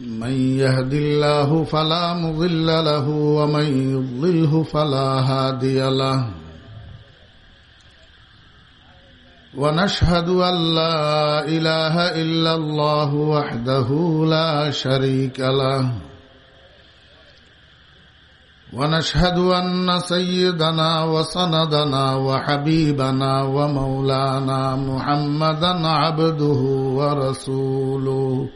من يهد الله فلا مضل له ومن يضلله فلا هادي له. ونشهد أن لا إله إلا الله وحده لا شريك له. ونشهد أن سيدنا وسندنا وحبيبنا ومولانا محمدا عبده ورسوله.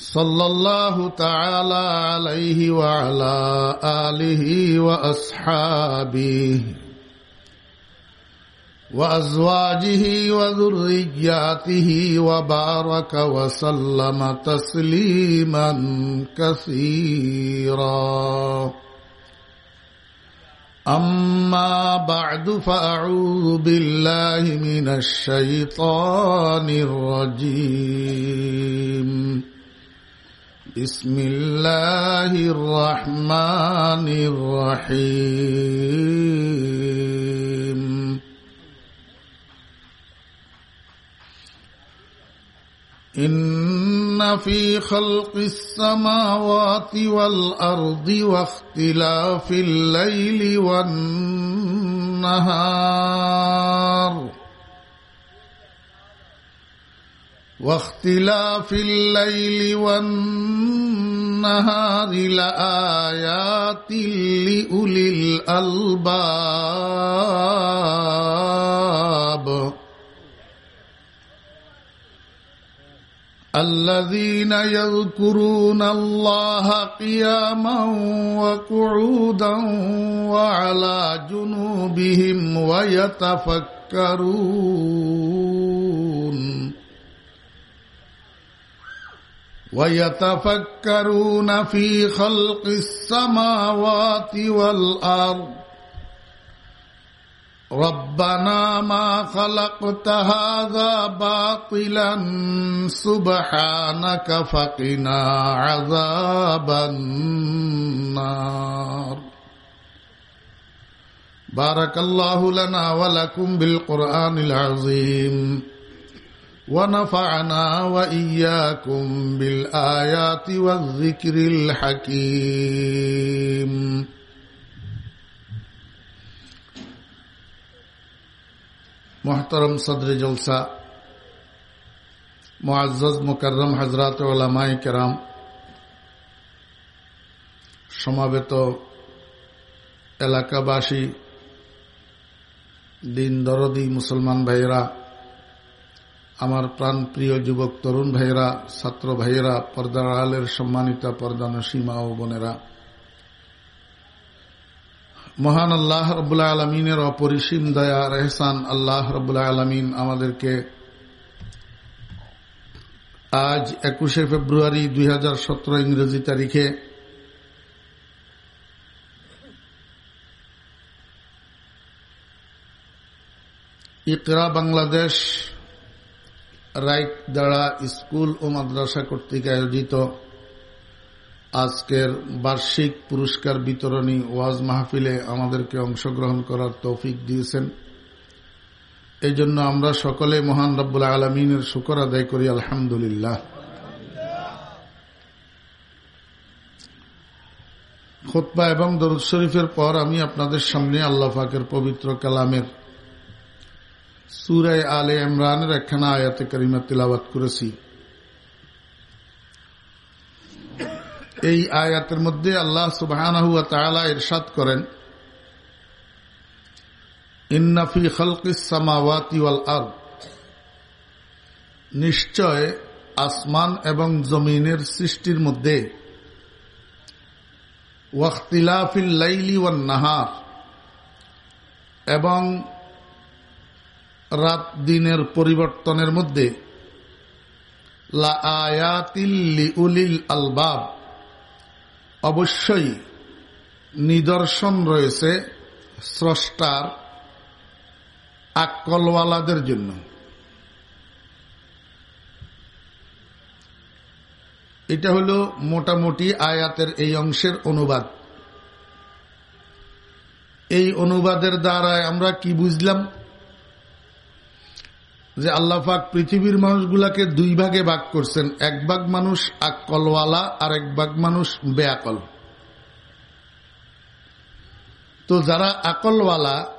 صلى الله تعالى عليه وعلى آله وأصحابه وأزواجه وذرياته وبارك وسلم تسليما كثيرا. أما بعد فأعوذ بالله من الشيطان الرجيم. بسم الله الرحمن الرحيم. إن في خلق السماوات والأرض واختلاف الليل والنهار. واختلاف الليل والنهار لآيات لأولي الألباب. الذين يذكرون الله قياما وقعودا وعلى جنوبهم ويتفكرون. ويتفكرون في خلق السماوات والأرض. ربنا ما خلقت هذا باطلا سبحانك فقنا عذاب النار. بارك الله لنا ولكم بالقرآن العظيم. ونفعنا وإياكم بالآيات والذكر الحكيم মোহতরম সদর জলসা মোয়াজ মুকরম হজরত ওলামাই কেরাম সমাবেত এলাকাবাসী দিন দরদি মুসলমান ভাইয়েরা আমার প্রাণ প্রিয় যুবক তরুণ ভাইয়েরা, ছাত্র ভাইয়েরা, পর্দার আলের সম্মানিত পর্দান সীমা ও বোনেরা। মহান আল্লাহ রবুল্লা আলমিনের অপরিসীম দয়া রেহসান আল্লাহ রবুল্লা আলমিন আমাদেরকে আজ একুশে ফেব্রুয়ারি দুই হাজার সতের ইংরেজি তারিখে ইকরা বাংলাদেশ রাইট দ্বারা স্কুল ও মাদ্রাসা কর্তৃক আয়োজিত আজকের বার্ষিক পুরস্কার বিতরণী ওয়াজ মাহফিলে আমাদেরকে অংশগ্রহণ করার তৌফিক দিয়েছেন। এই জন্য আমরা সকলে মহান রব্বুল আলমিনের শুকর আদায় করি, আলহামদুলিল্লাহ। খোতবা এবং দরুদ শরীফের পর আমি আপনাদের সামনে আল্লাহ ফাকের পবিত্র কালামের সুরায় আলে ইমরানের একখানা আয়াতে করিমা তিলাবাত করেছি। এই আয়াতের মধ্যে আল্লাহ সুবাহ ইরশাদ করেন ইন্নাফি খালকিসামাওয়াতি ওয়াল আর নিশ্চয় আসমান এবং জমিনের সৃষ্টির মধ্যে ওয়াক্তিলাফিল লাইলি ওয়ান নাহার, এবং রাত দিনের পরিবর্তনের মধ্যে আলবাব, অবশ্যই নিদর্শন রয়েছে স্রষ্টার আকলওয়ালাদের জন্য। এটা হলো মোটামুটি আয়াতের এই অংশের অনুবাদ। এই অনুবাদের দ্বারায় আমরা কি বুঝলাম? যে আল্লাহাক পৃথিবীর মানুষগুলাকে দুই ভাগে ভাগ করছেন। এক ভাগ মানুষ আকলওয়ালা আর এক ভাগ মানুষ বেআকল। তো যারা আকলওয়ালা,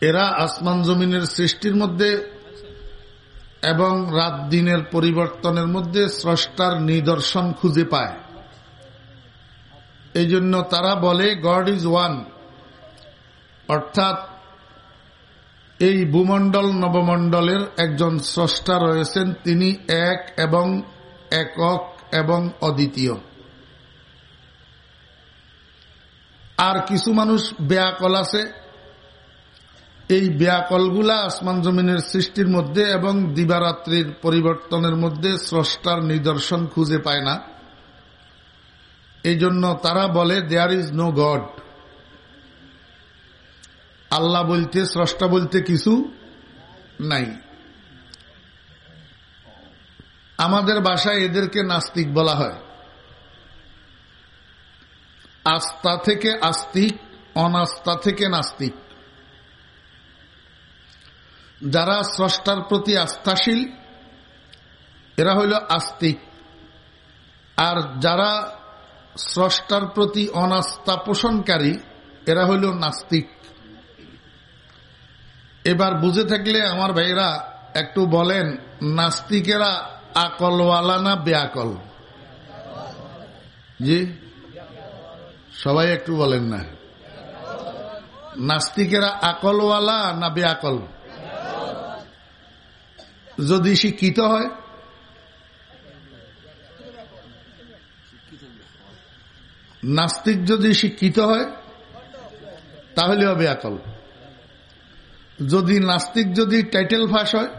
এরা আসমান জমিনের সৃষ্টির মধ্যে এবং রাত দিনের পরিবর্তনের মধ্যে স্রষ্টার নিদর্শন খুঁজে পায়। এই জন্য তারা বলে গড ইজ ওয়ান অর্থাৎ এই ভূমণ্ডল নবমণ্ডলের একজন স্রষ্টা রয়েছেন। তিনি এক এবং একক এবং অদ্বিতীয়। আর কিছু মানুষ ব্যাকল আছে। এই ব্যাকলগুলা আসমান জমিনের সৃষ্টির মধ্যে এবং দিবারাত্রির পরিবর্তনের মধ্যে স্রষ্টার নিদর্শন খুঁজে পায় না। এই জন্য তারা বলে there is no God Allah বলতে, স্রষ্টা বলতে কিছু নাই। আমাদের বাসায় এদেরকে নাস্তিক বলা হয়। আস্থা থেকে আস্তিক, অনাস্থা থেকে নাস্তিক। যারা স্রষ্টার প্রতি আস্থাশীল, এরা হইল আস্তিক। আর যারা স্রষ্টার প্রতি অনাস্থা পোষণকারী, এরা হইল নাস্তিক। এবার বুঝে থাকলে আমার ভাইরা একটু বলেন, নাস্তিকেরা আকলওয়ালা না বেআকল? জি? সবাই একটু বলেন না। নাস্তিকেরা আকলওয়ালা না বেআকল? যদি শিক্ষিত হয়? নাস্তিক যদি শিক্ষিত হয় তাহলে হবে আকল যদি নাস্তিক যদি টাইটেল ফাঁস হয়,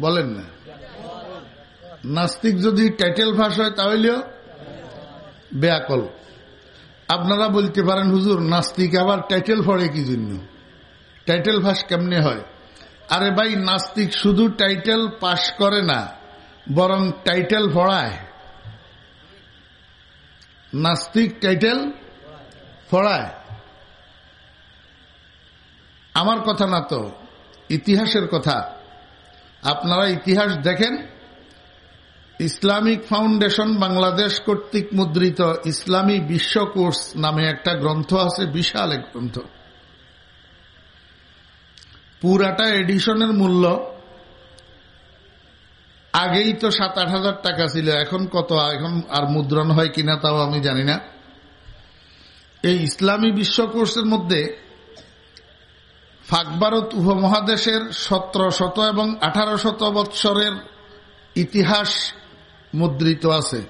বলেন না। নাস্তিক যদি টাইটেল ফাঁস হয় তাহলেও বেয়াকল। আপনারা বলতে পারেন, হুজুর, নাস্তিক আবার টাইটেল ফড়ে কি জন্য? টাইটেল ফাঁস কেমনে হয়? আরে ভাই, নাস্তিক শুধু টাইটেল পাশ করে না, বরং টাইটেল ফড়ায় নাস্তিক টাইটেল ফড়ায় আমার কথা না তো, ইতিহাসের কথা। আপনারা ইতিহাস দেখেন? ইসলামিক ফাউন্ডেশন বাংলাদেশ কর্তৃক মুদ্রিত ইসলামী বিশ্বকোর্স নামে একটা গ্রন্থ আছে, বিশাল এক গ্রন্থ। পুরাটা এডিশনের মূল্য আগেই তো সাত আট হাজার টাকা ছিল, এখন কত, এখন আর মুদ্রণ হয় কিনা তাও আমি জানি না। এই ইসলামী বিশ্বকোর্সের মধ্যে ফাকভারত উপমহাদেশের সতেরো শত এবং আঠারো শত বৎসরের ইতিহাস মুদ্রিত আছে।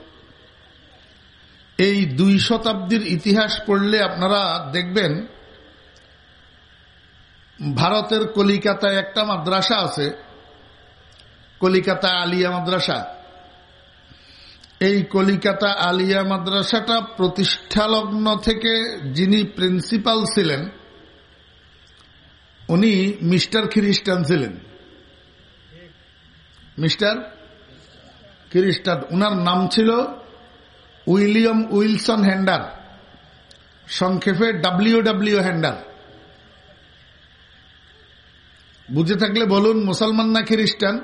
এই দুই শতাব্দীর ইতিহাস পড়লে আপনারা দেখবেন, ভারতের কলিকাতায় একটা মাদ্রাসা আছে, কলিকাতা আলিয়া মাদ্রাসা। এই কলিকাতা আলিয়া মাদ্রাসাটা প্রতিষ্ঠালগ্ন থেকে যিনি প্রিন্সিপাল ছিলেন উনি মিস্টার খ্রিস্টান ছিলেন। মিস্টার খ্রিস্টান, উনার নাম ছিল উইলিয়াম উইলসন হ্যান্ডার সংক্ষেপে ডাব্লিউ ডাব্লিউ হ্যান্ডার বুঝে থাকলে বলুন, মুসলমান না খ্রিস্টান?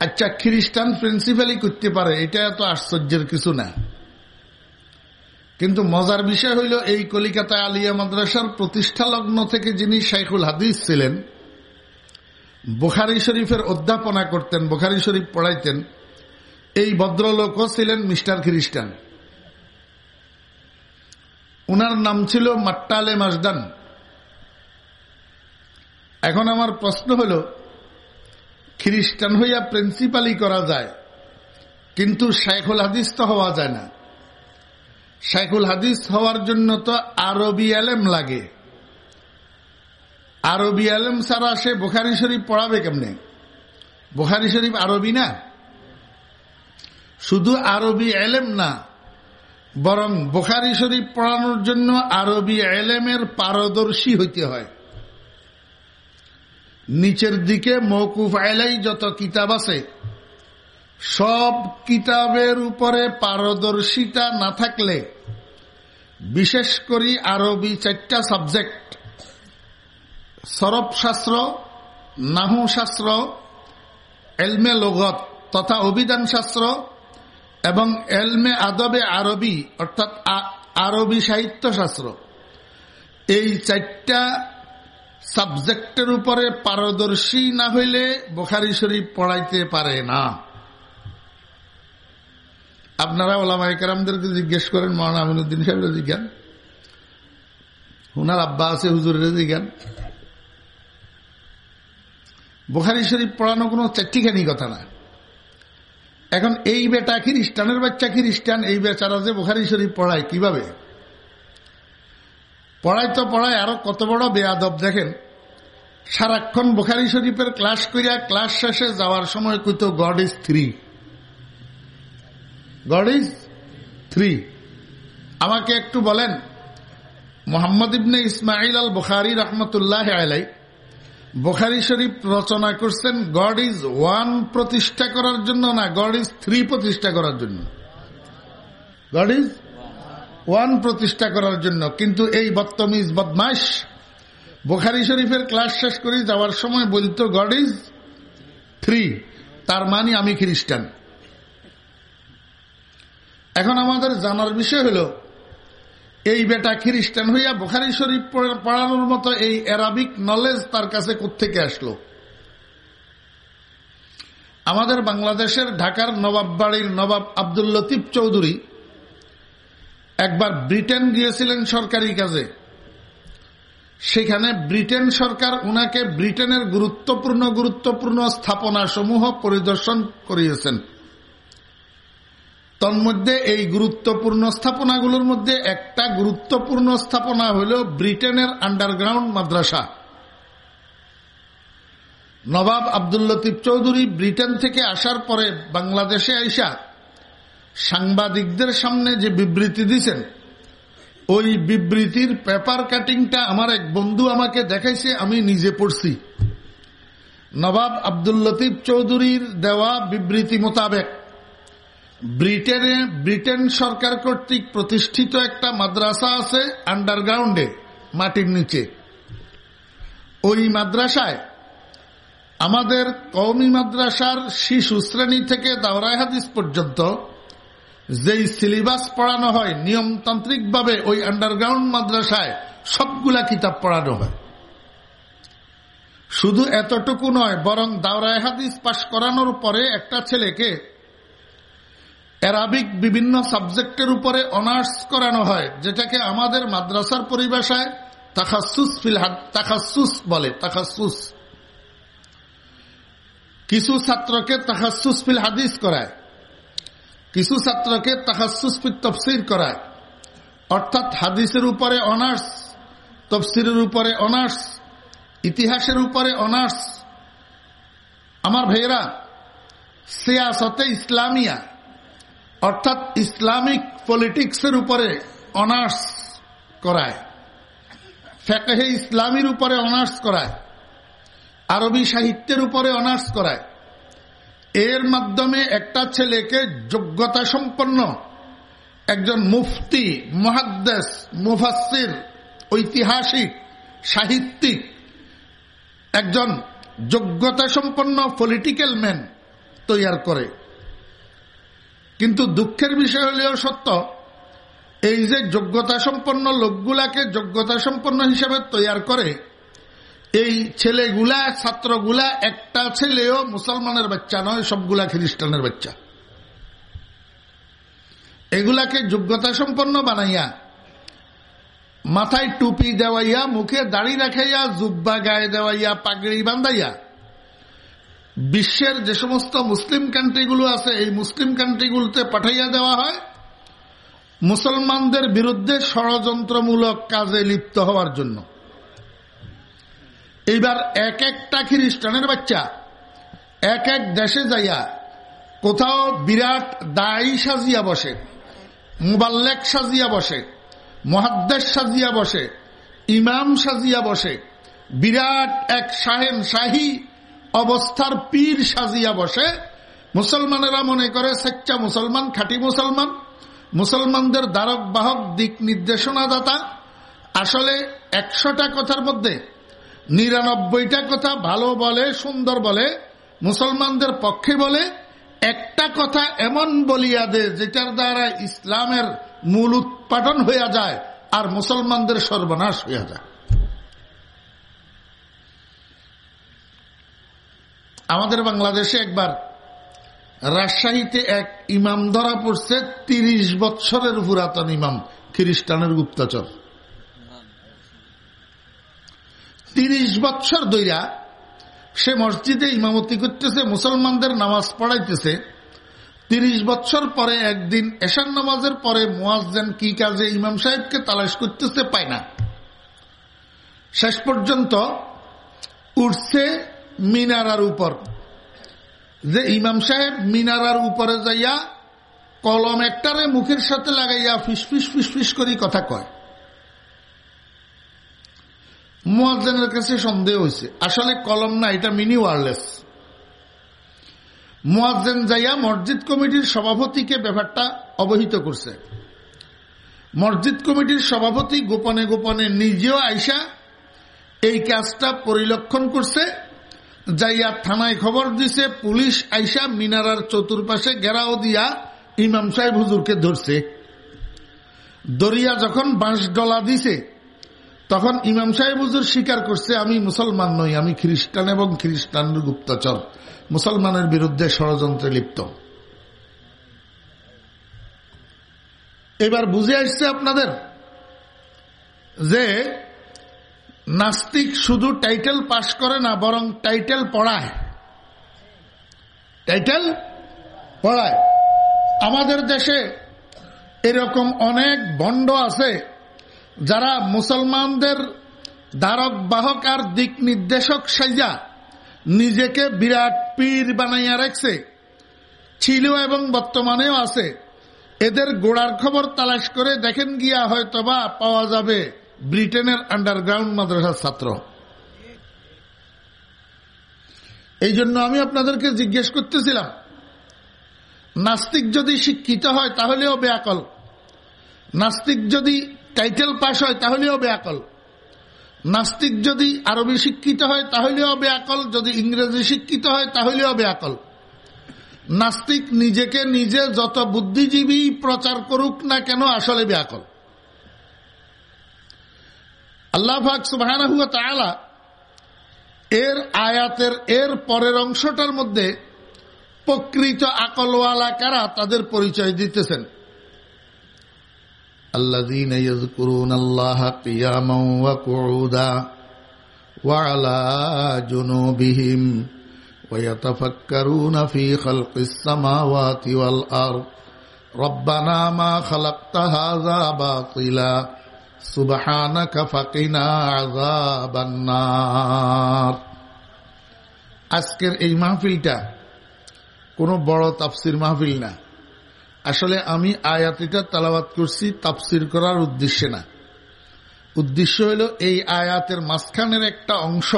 আচ্ছা খ্রিস্টান প্রিন্সিপালই করতে পারে, এটা এত আশ্চর্যের কিছু না। কিন্তু মজার বিষয় হইল এই কলিকাতা আলিয়া মাদ্রাসার প্রতিষ্ঠা লগ্ন থেকে যিনি শাইখুল হাদিস ছিলেন, বুখারি শরীফের অধ্যাপনা করতেন, বুখারি শরীফ পড়াইতেন, এই ভদ্রলোকও ছিলেন মিস্টার খ্রিস্টান। উনার নাম ছিল মাট্টালে মাজদান। এখন আমার প্রশ্ন হল, খ্রিস্টান হইয়া প্রিন্সিপালই করা যায়, কিন্তু শাইখুল হাদিস তো হওয়া যায় না। শাইখুল হাদিস হওয়ার জন্য তো আরবি আলেম লাগে। আরবি আলম সারা সে বোখারি শরীফ পড়াবে কেমনে? বোখারি শরীফ আরবি না? শুধু আরবি এলেম না, বরং বোখারি শরীফ পড়ানোর জন্য আরবি এলেমের পারদর্শী হইতে হয়। নিচের দিকে মৌকুফ আইলাই যত কিতাব আছে সব কিতাবের উপরে পারদর্শিতা না থাকলে, বিশেষ করে আরবি চারটা সাবজেক্ট সরব শাস্ত্র নাহু শাস্ত্র এলমে লগত তথা অভিধান শাস্ত্র এবং এলমে আদবে আরবি অর্থাৎ আরবি সাহিত্য শাস্ত্র এই চারটা সাবজেক্টের উপরে পারদর্শী না হইলে বোখারি শরীফ পড়াইতে পারে না। আপনারা ওলামাইকারদের জিজ্ঞেস করেন মহানা আমিনুদ্দিন সাহেবের জিজ্ঞান হুনার আব্বা আছে, হুজুরের জিজ্ঞান বোখারি শরীফ পড়ানো কোনো চারটিখানি কথা না। এখন এই বেটা খ্রিস্টানের বাচ্চা খ্রিস্টান? এই বেচারা যে বোখারি শরীফ পড়ায়, কীভাবে? পড়ায় তো পড়ায়, আরও কত বড় বেয়াদব দেখেন। সারাক্ষণ বোখারি শরীফের ক্লাস করিয়া ক্লাস শেষে যাওয়ার সময় কইতো, God is three. God is three আমাকে একটু বলেন, মোহাম্মদ ইবনে ইসমাইল আল বুখারি রহমতুল্লাহ আলাই বোখারি শরীফ রচনা করছেন গড ইজ ওয়ান প্রতিষ্ঠা করার জন্য না গড ইজ থ্রি প্রতিষ্ঠা করার জন্য। গড ইজ ওয়ান প্রতিষ্ঠা করার জন্য। কিন্তু এই বত্তমিজ বদমাস বোখারি শরীফের ক্লাস শেষ করে, যাওয়ার সময় বলতো গড ইজ থ্রি তার মানে আমি খ্রিস্টান। এখন আমাদের জানার বিষয় হলো, এই বেটা খ্রিস্টান হইয়া বোখারি শরীফ পড়ানোর মতো এই অ্যারাবিক নলেজ তার কাছে কোথেকে আসলো? আমাদের বাংলাদেশের ঢাকার নবাব বাড়ির নবাব আব্দুল লতিফ চৌধুরী একবার ব্রিটেন গিয়েছিলেন সরকারি কাজে। সেখানে ব্রিটেন সরকার উনাকে ব্রিটেনের গুরুত্বপূর্ণ গুরুত্বপূর্ণ স্থাপনা সমূহ পরিদর্শন করিয়েছেন। তন্মধ্যে এই গুরুত্বপূর্ণ স্থাপনাগুলোর মধ্যে একটা গুরুত্বপূর্ণ স্থাপনা হল ব্রিটেনের আন্ডারগ্রাউন্ড মাদ্রাসা। নবাব আব্দুল লতিফ চৌধুরী ব্রিটেন থেকে আসার পরে বাংলাদেশে আইসা সাংবাদিকদের সামনে যে বিবৃতি দিছেন, ওই বিবৃতির পেপার কাটিংটা আমার এক বন্ধু আমাকে দেখাইছে, আমি নিজে পড়ছি। নবাব আব্দুল লতিফ চৌধুরীর দেওয়া বিবৃতি মোতাবেক ব্রিটেনে, ব্রিটেন সরকার কর্তৃক প্রতিষ্ঠিত একটা মাদ্রাসা আছে আন্ডারগ্রাউন্ডে, মাটির নিচে। ওই মাদ্রাসায় আমাদের কৌমি মাদ্রাসার শিশু শ্রেণি থেকে দাওরায় হাদিস পর্যন্ত যেই সিলেবাস পড়ানো হয়, নিয়মতান্ত্রিকভাবে ওই আন্ডারগ্রাউন্ড মাদ্রাসায় সবগুলা কিতাব পড়ানো হয়। শুধু এতটুকু নয়, বরং দাওরায় হাদিস পাশ করানোর পরে একটা ছেলেকে অ্যারাবিক বিভিন্ন সাবজেক্টের উপরে অনার্স করানো হয়, যেটাকে আমাদের মাদ্রাসার পরিভাষায় তাকাসুস ফিল তাকাসুস বলে তাকাসুস কিছু ছাত্রকে তাকাসুস ফিল হাদিস করায়, কিছু ছাত্রকে তাকাসুস ফিল তফসির করায়। অর্থাৎ হাদিসের উপরে অনার্স তফসিরের উপরে অনার্স ইতিহাসের উপরে অনার্স আমার ভাইয়েরা, সিয়াসতে ইসলামিয়া অর্থাৎ ইসলামিক পলিটিক্সের উপরে অনার্স করায়। ফেকাহে ইসলামীর উপরে অনার্স করায়। আরবি সাহিত্যের উপরে অনার্স করায়। এর মাধ্যমে একটা ছেলেকে যোগ্যতা সম্পন্ন একজন মুফতি মহাদ্দেশ মুফাসির ঐতিহাসিক, সাহিত্যিক, একজন যোগ্যতা সম্পন্ন পলিটিক্যাল ম্যান তৈয়ার করে। কিন্তু দুঃখের বিষয় হলেও সত্য, এই যে যোগ্যতা সম্পন্ন লোকগুলাকে যোগ্যতা সম্পন্ন হিসেবে তৈয়ার করে, এই ছেলেগুলা, ছাত্রগুলা একটা ছেলেও মুসলমানের বাচ্চা নয়, সবগুলা খ্রিস্টানের বাচ্চা। এগুলাকে যোগ্যতা সম্পন্ন বানাইয়া, মাথায় টুপি দেওয়াইয়া, মুখে দাড়ি রাখাইয়া, জুব্বা গায়ে দেওয়াইয়া, পাগড়ি বান্ধাইয়া বিশ্বের যে সমস্ত মুসলিম কান্ট্রিগুলো আছে, এই মুসলিম কান্ট্রিগুলোতে পাঠাইয়া দেওয়া হয়, মুসলমানদের বিরুদ্ধে ষড়যন্ত্রমূলক কাজে লিপ্ত হওয়ার জন্য। এইবার এক একটা খ্রিস্টানের বাচ্চা এক এক দেশে যাইয়া কোথাও বিরাট দায়ী সাজিয়া বসে, মুবাল্লেক সাজিয়া বসে মহাদ্দেশ সাজিয়া বসে, ইমাম সাজিয়া বসে, বিরাট এক শাহেন শাহী অবস্থার পীর সাজিয়া বসে। মুসলমানেরা মনে করে সচ্চা মুসলমান, খাঁটি মুসলমান। মুসলমানদের দ্বারক বাহক দিক নির্দেশনা দাতা আসলে একশোটা কথার মধ্যে নিরানব্বইটা কথা ভালো বলে, সুন্দর বলে, মুসলমানদের পক্ষে বলে। একটা কথা এমন বলিয়া দে, যেটার দ্বারা ইসলামের মূল উৎপাদন হইয়া যায় আর মুসলমানদের সর্বনাশ হইয়া যায়। আমাদের বাংলাদেশে একবার রাজশাহীতে এক ইমাম ধরা পড়ছে, তিরিশ বৎসরের পুরাতন ইমাম, খ্রিস্টানের গুপ্তচর। তিরিশ বৎসর দইরা সে মসজিদে ইমামতি করতেছে, মুসলমানদের নামাজ পড়াইতেছে। তিরিশ বছর পরে একদিন এশান নামাজের পরে মোয়াজেন কি কাজে ইমাম সাহেবকে তালাশ করতেছে পায় না। শেষ পর্যন্ত উঠছে মিনারার উপর। যে ইমাম সাহেব মিনারার উপরে যাইয়া কলম একটারে মুখের সাথে লাগাইয়া ফিসফিস ফিসফিস করি কথা কয়। মোয়াজেনের কাছে সন্দেহ হয়েছে আসলে কলম না, এটা মিনি ওয়ারলেস। মোয়াজেন যাইয়া মসজিদ কমিটির সভাপতিকে ব্যাপারটা অবহিত করছে। মসজিদ কমিটির সভাপতি গোপনে গোপনে নিজেও আইসা এই কাজটা পরিলক্ষণ করছে। যাইয়া থানায় খবর দিছে, পুলিশ আইসা মিনারার চতুর্পাশে গেরাও দিয়া ইমাম সাহেব হুজুরকে ধরছে। দরিয়া যখন বাঁশ ডলা দিছে, তখন ইমাম সাহেব হুজুর স্বীকার করছে, আমি মুসলমান নই, আমি খ্রিস্টান এবং খ্রিস্টানের গুপ্তচর। মুসলমানের বিরুদ্ধে ষড়যন্ত্রে লিপ্ত। এবার বুঝে আসছে আপনাদের যে নাস্তিক শুধু টাইটেল পাশ করে না, বরং টাইটেল পড়ায়। টাইটেল পড়ায়। আমাদের দেশে এরকম অনেক বন্ড আছে, যারা মুসলমানদের দ্বারক বাহক আর দিক নির্দেশক সাইজা নিজেকে বিরাট পীর বানাইয়া রাখছে ছিল এবং বর্তমানেও আছে। এদের গোড়ার খবর তালাশ করে দেখেন গিয়া হয়তোবা পাওয়া যাবে। ব্রিটেনের আন্ডারগ্রাউন্ড মাদ্রাসার ছাত্র। এই জন্য আমি আপনাদেরকে জিজ্ঞেস করতেছিলাম, নাস্তিক যদি শিক্ষিত হয় তাহলেও বেআকল নাস্তিক যদি টাইটেল পাশ হয় তাহলেও বেআকল নাস্তিক যদি আরবি শিক্ষিত হয় তাহলেও বেআকল যদি ইংরেজি শিক্ষিত হয় তাহলেও বেআকল নাস্তিক নিজেকে নিজে যত বুদ্ধিজীবী প্রচার করুক না কেন আসলে বেআকল আল্লাহ সুবাহ এর আয়াতের এর পরের অংশটার মধ্যে প্রকৃত আকলওয়ালা কারা তাদের পরিচয় দিতেছেন الذين يذكرون الله قياما وقعودا وعلى جنوبهم ويتفكرون في خلق السماوات والأرض ربنا ما خلقت هذا باطلا আজকের এই মাহফিলটা কোনো বড় তাফসির মাহফিল না। আসলে আমি আয়াতিটা তালাবাদ করছি তাফসির করার উদ্দেশ্যে না। উদ্দেশ্য হলো এই আয়াতের মাঝখানের একটা অংশ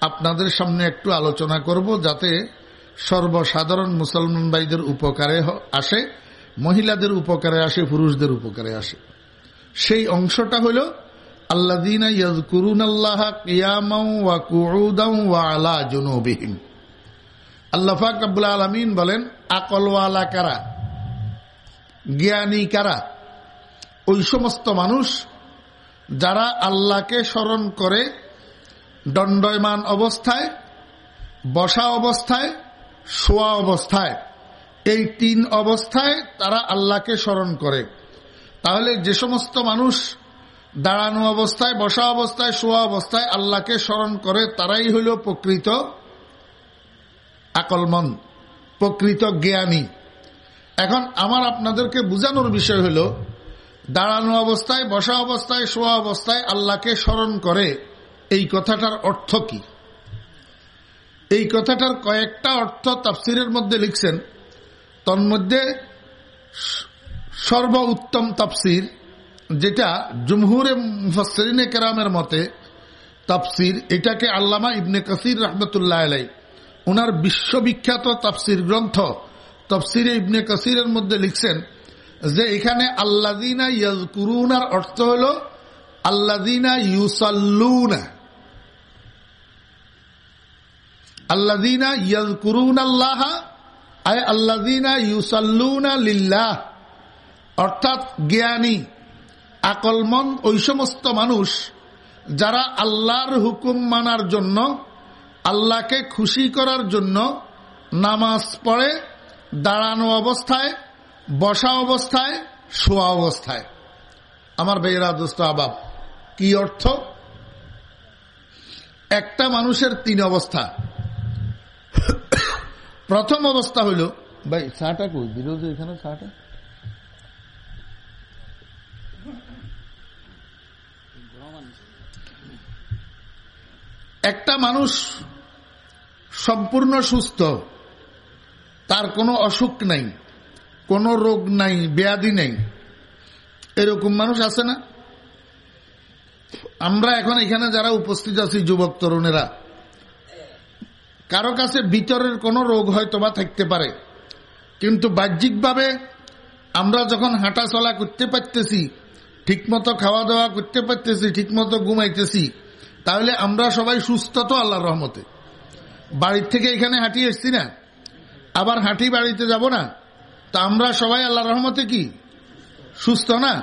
আপনাদের সামনে একটু আলোচনা করব যাতে সর্বসাধারণ মুসলমান ভাইদের উপকারে আসে, মহিলাদের উপকারে আসে, পুরুষদের উপকারে আসে। সেই অংশটা হল আল্লাদিনা আল্লাহ কিয়ামাও ওয়া কুউদাও ওয়া বলেন, আকলওয়ালা কারা? জ্ঞানী কারা? ওই সমস্ত মানুষ যারা আল্লাহকে স্মরণ করে দণ্ডয়মান অবস্থায়, বসা অবস্থায়, শোয়া অবস্থায়, এই তিন অবস্থায় তারা আল্লাহকে স্মরণ করে। তাহলে যে সমস্ত মানুষ দাঁড়ানো অবস্থায়, বসা অবস্থায়, শোয়া অবস্থায় আল্লাহকে স্মরণ করে, তারাই হইল প্রকৃত আকলমন, প্রকৃত জ্ঞানী। এখন আমার আপনাদেরকে বুঝানোর বিষয় হলো, দাঁড়ানো অবস্থায়, বসা অবস্থায়, শোয়া অবস্থায় আল্লাহকে স্মরণ করে, এই কথাটার অর্থ কি? এই কথাটার কয়েকটা অর্থ তাফসিরের মধ্যে লিখছেন। তন্মধ্যে সর্ব উত্তম তাফসির, যেটা জুমহুরে মুফসরিনে কেরামের মতে তাফসির, এটাকে আল্লামা ইবনে কাসির রহমতুল্লাহ আলাই ওনার বিশ্ববিখ্যাত তাফসির গ্রন্থ তফসিরে ইবনে কাসিরের মধ্যে লিখছেন যে এখানে আল্লাদিনা ইয়াজকুরুনার অর্থ হল আল্লাদিনা ইউসাল্লুনা। আল্লাদিনা ইয়াজকুরুন আল্লাহ আয় আল্লাদিনা ইউসাল্লুনা লিল্লাহ। অর্থাৎ জ্ঞানী আকলমন ওই সমস্ত মানুষ যারা আল্লাহর হুকুম মানার জন্য, আল্লাহকে খুশি করার জন্য নামাজ পড়ে, দাঁড়ানো অবস্থায়, বসা অবস্থায়, শোয়া অবস্থায়। আমার বেয়েরা দোস্ত, আবাব, কি অর্থ? একটা মানুষের তিন অবস্থা। প্রথম অবস্থা হইল, ভাই, চাটা কই? যে এখানে চাটা? একটা মানুষ সম্পূর্ণ সুস্থ, তার কোনো অসুখ নাই, কোনো রোগ নাই, ব্যাধি নেই, এরকম মানুষ আছে না? আমরা এখন এখানে যারা উপস্থিত আছি, যুবক তরুণেরা, কারও কাছে ভিতরের কোনো রোগ হয়তো বা থাকতে পারে, কিন্তু বাহ্যিকভাবে আমরা যখন হাঁটা চলা করতে পারতেছি, ঠিকমতো খাওয়া দাওয়া করতে পারতেছি, ঠিকমতো ঘুমাইতেছি তাহলে আমরা সবাই সুস্থ তো আল্লাহর রহমতে। বাড়ির থেকে এখানে হাঁটি এসছি না। আবার হাঁটি বাড়িতে যাব না। তা আমরা সবাই আল্লাহ রহমতে কি? সুস্থ না?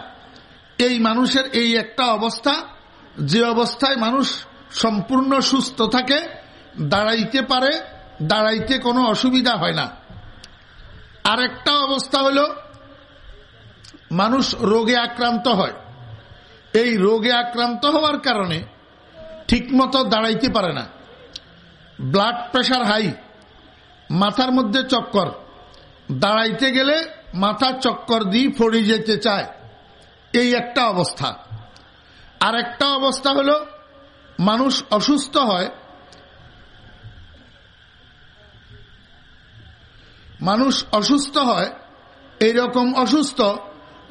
এই মানুষের এই একটা অবস্থা, যে অবস্থায় মানুষ সম্পূর্ণ সুস্থ থাকে, দাঁড়াইতে পারে, দাঁড়াইতে কোনো অসুবিধা হয় না। আর একটা অবস্থা হল, মানুষ রোগে আক্রান্ত হয়। এই রোগে আক্রান্ত হওয়ার কারণে ঠিকমতো দাঁড়াইতে পারে না। ব্লাড প্রেশার হাই, মাথার মধ্যে চক্কর। দাঁড়াইতে গেলে মাথা চক্কর দিয়ে ফড়ে যেতে চায়। এই একটা অবস্থা। আর একটা অবস্থা হল, মানুষ অসুস্থ হয়, মানুষ অসুস্থ হয়, এইরকম অসুস্থ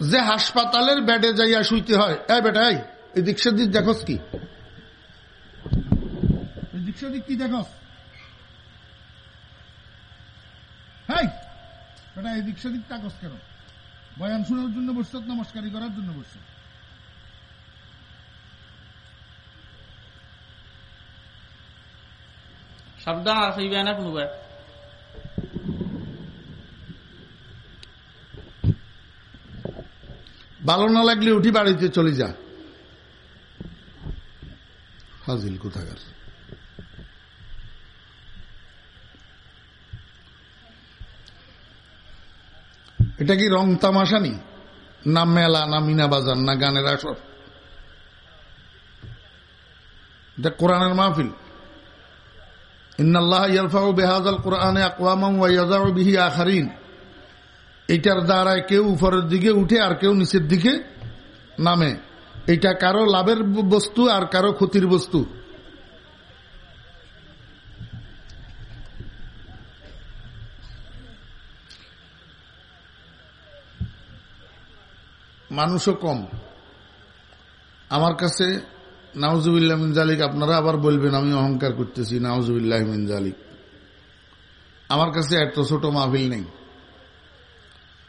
যে হাসপাতালের বেডে যাইয়া শুইতে হয়। এই বেটাই এদিক সেদিক দেখস কি? সেদিক কি দেখস হাই বেটা এদিক সেদিক তাকস কেন? বয়ান শোনার জন্য বসছ নমস্কারী করার জন্য বসছ? সাবধান আর হইবে না কোনোবার ভালো না লাগলে উঠি বাড়িতে চলে যা। হাজিল কোথাকার? এটা কি রং তামাশা নি? মেলা, না মিনা বাজার না গানের আসর? এটা কোরআনের মাহফিল। ইন্নাল্লাহ ইয়ারফাউ বেহাজাল কোরআনে আকওয়ামাম ওয়া ইয়াযাউ বিহি আখারিন। এটার দ্বারায় কেউ উপরের দিকে উঠে আর কেউ নিচের দিকে নামে। এটা কারও লাভের বস্তু আর কারও ক্ষতির বস্তু। মানুষও কম। আমার কাছে নাওজুবিল্লাহ মিনজালিক আপনারা আবার বলবেন, আমি অহংকার করতেছি নাওজুবিল্লাহ মিনজালিক আমার কাছে এত ছোট মাহফিল নেই।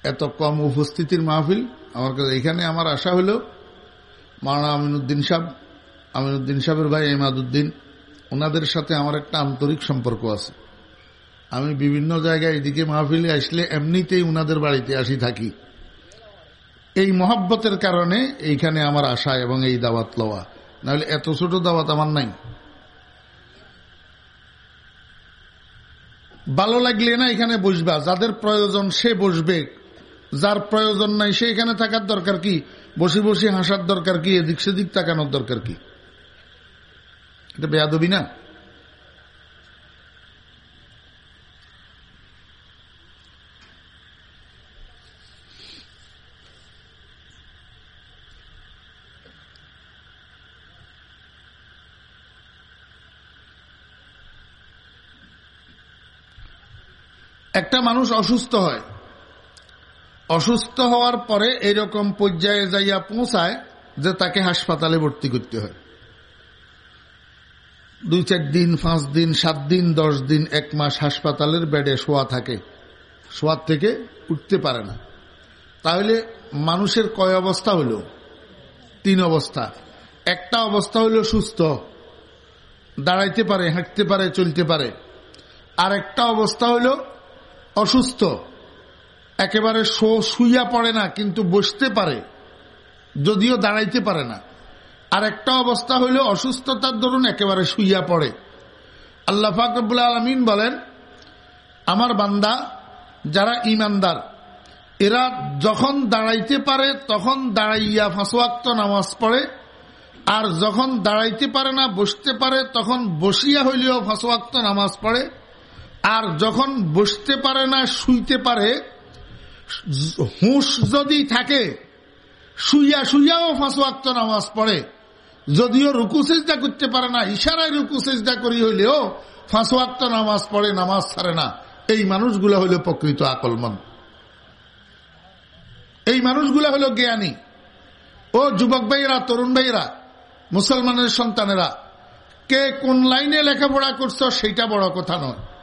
এত কম উপস্থিতির মাহফিল, আমার কাছে, এখানে আমার আশা হল, মাওলানা আমিনুদ্দিন সাহ আমিনুদ্দিন সাহের ভাই এমাদুদ্দিন ওনাদের সাথে আমার একটা আন্তরিক সম্পর্ক আছে। আমি বিভিন্ন জায়গায় এদিকে মাহফিলে আসলে এমনিতেই উনাদের বাড়িতে আসি থাকি। এই মহাব্বতের কারণে এইখানে আমার আশা এবং এই দাওয়াত লওয়া। নাহলে এত ছোট দাওয়াত আমার নাই। ভালো লাগলে না এখানে বসবা। যাদের প্রয়োজন সে বসবে। যার প্রয়োজন নাই সে এখানে থাকার দরকার কি? বসে বসে হাসার দরকার কি? এদিক সেদিক তাকানোর দরকার কি? এটা বেয়াদবি না? একটা মানুষ অসুস্থ হয়। অসুস্থ হওয়ার পরে এরকম পর্যায়ে যাইয়া পৌঁছায় যে তাকে হাসপাতালে ভর্তি করতে হয়। দুই চার দিন, পাঁচ দিন, সাত দিন, দশ দিন, এক মাস হাসপাতালের বেডে শোয়া থাকে। শোয়ার থেকে উঠতে পারে না। তাহলে মানুষের কয় অবস্থা হলো? তিন অবস্থা। একটা অবস্থা হলো সুস্থ। দাঁড়াইতে পারে, হাঁটতে পারে, চলতে পারে। আর একটা অবস্থা হলো অসুস্থ। একেবারে শো শুইয়া পড়ে না, কিন্তু বসতে পারে, যদিও দাঁড়াইতে পারে না। আর একটা অবস্থা হইল, অসুস্থতার দরুন একেবারে শুইয়া পড়ে। আল্লাহ ফাকরুল আলমিন বলেন, আমার বান্দা, যারা ইমানদার এরা যখন দাঁড়াইতে পারে, তখন দাঁড়াইয়া ফাঁসোয়াক্ত নামাজ পড়ে। আর যখন দাঁড়াইতে পারে না, বসতে পারে, তখন বসিয়া হইলেও ফাঁসোয়াক্ত নামাজ পড়ে। আর যখন বসতে পারে না, শুইতে পারে, হুঁশ যদি থাকে, শুইয়া শুইয়াও ফাঁসোয়াক্ত নামাজ পড়ে। যদিও রুকু সেজদা করতে পারে না, ইশারায় রুকু সেজদা করি হইলেও ফাঁসোয়াক্ত নামাজ পড়ে, নামাজ ছাড়ে না। এই মানুষগুলো হইল প্রকৃত আকলমন। এই মানুষগুলো হলো জ্ঞানী। ও যুবক ভাইরা তরুণ ভাইরা মুসলমানের সন্তানেরা, কে কোন লাইনে লেখাপড়া করছ সেটা বড় কথা নয়।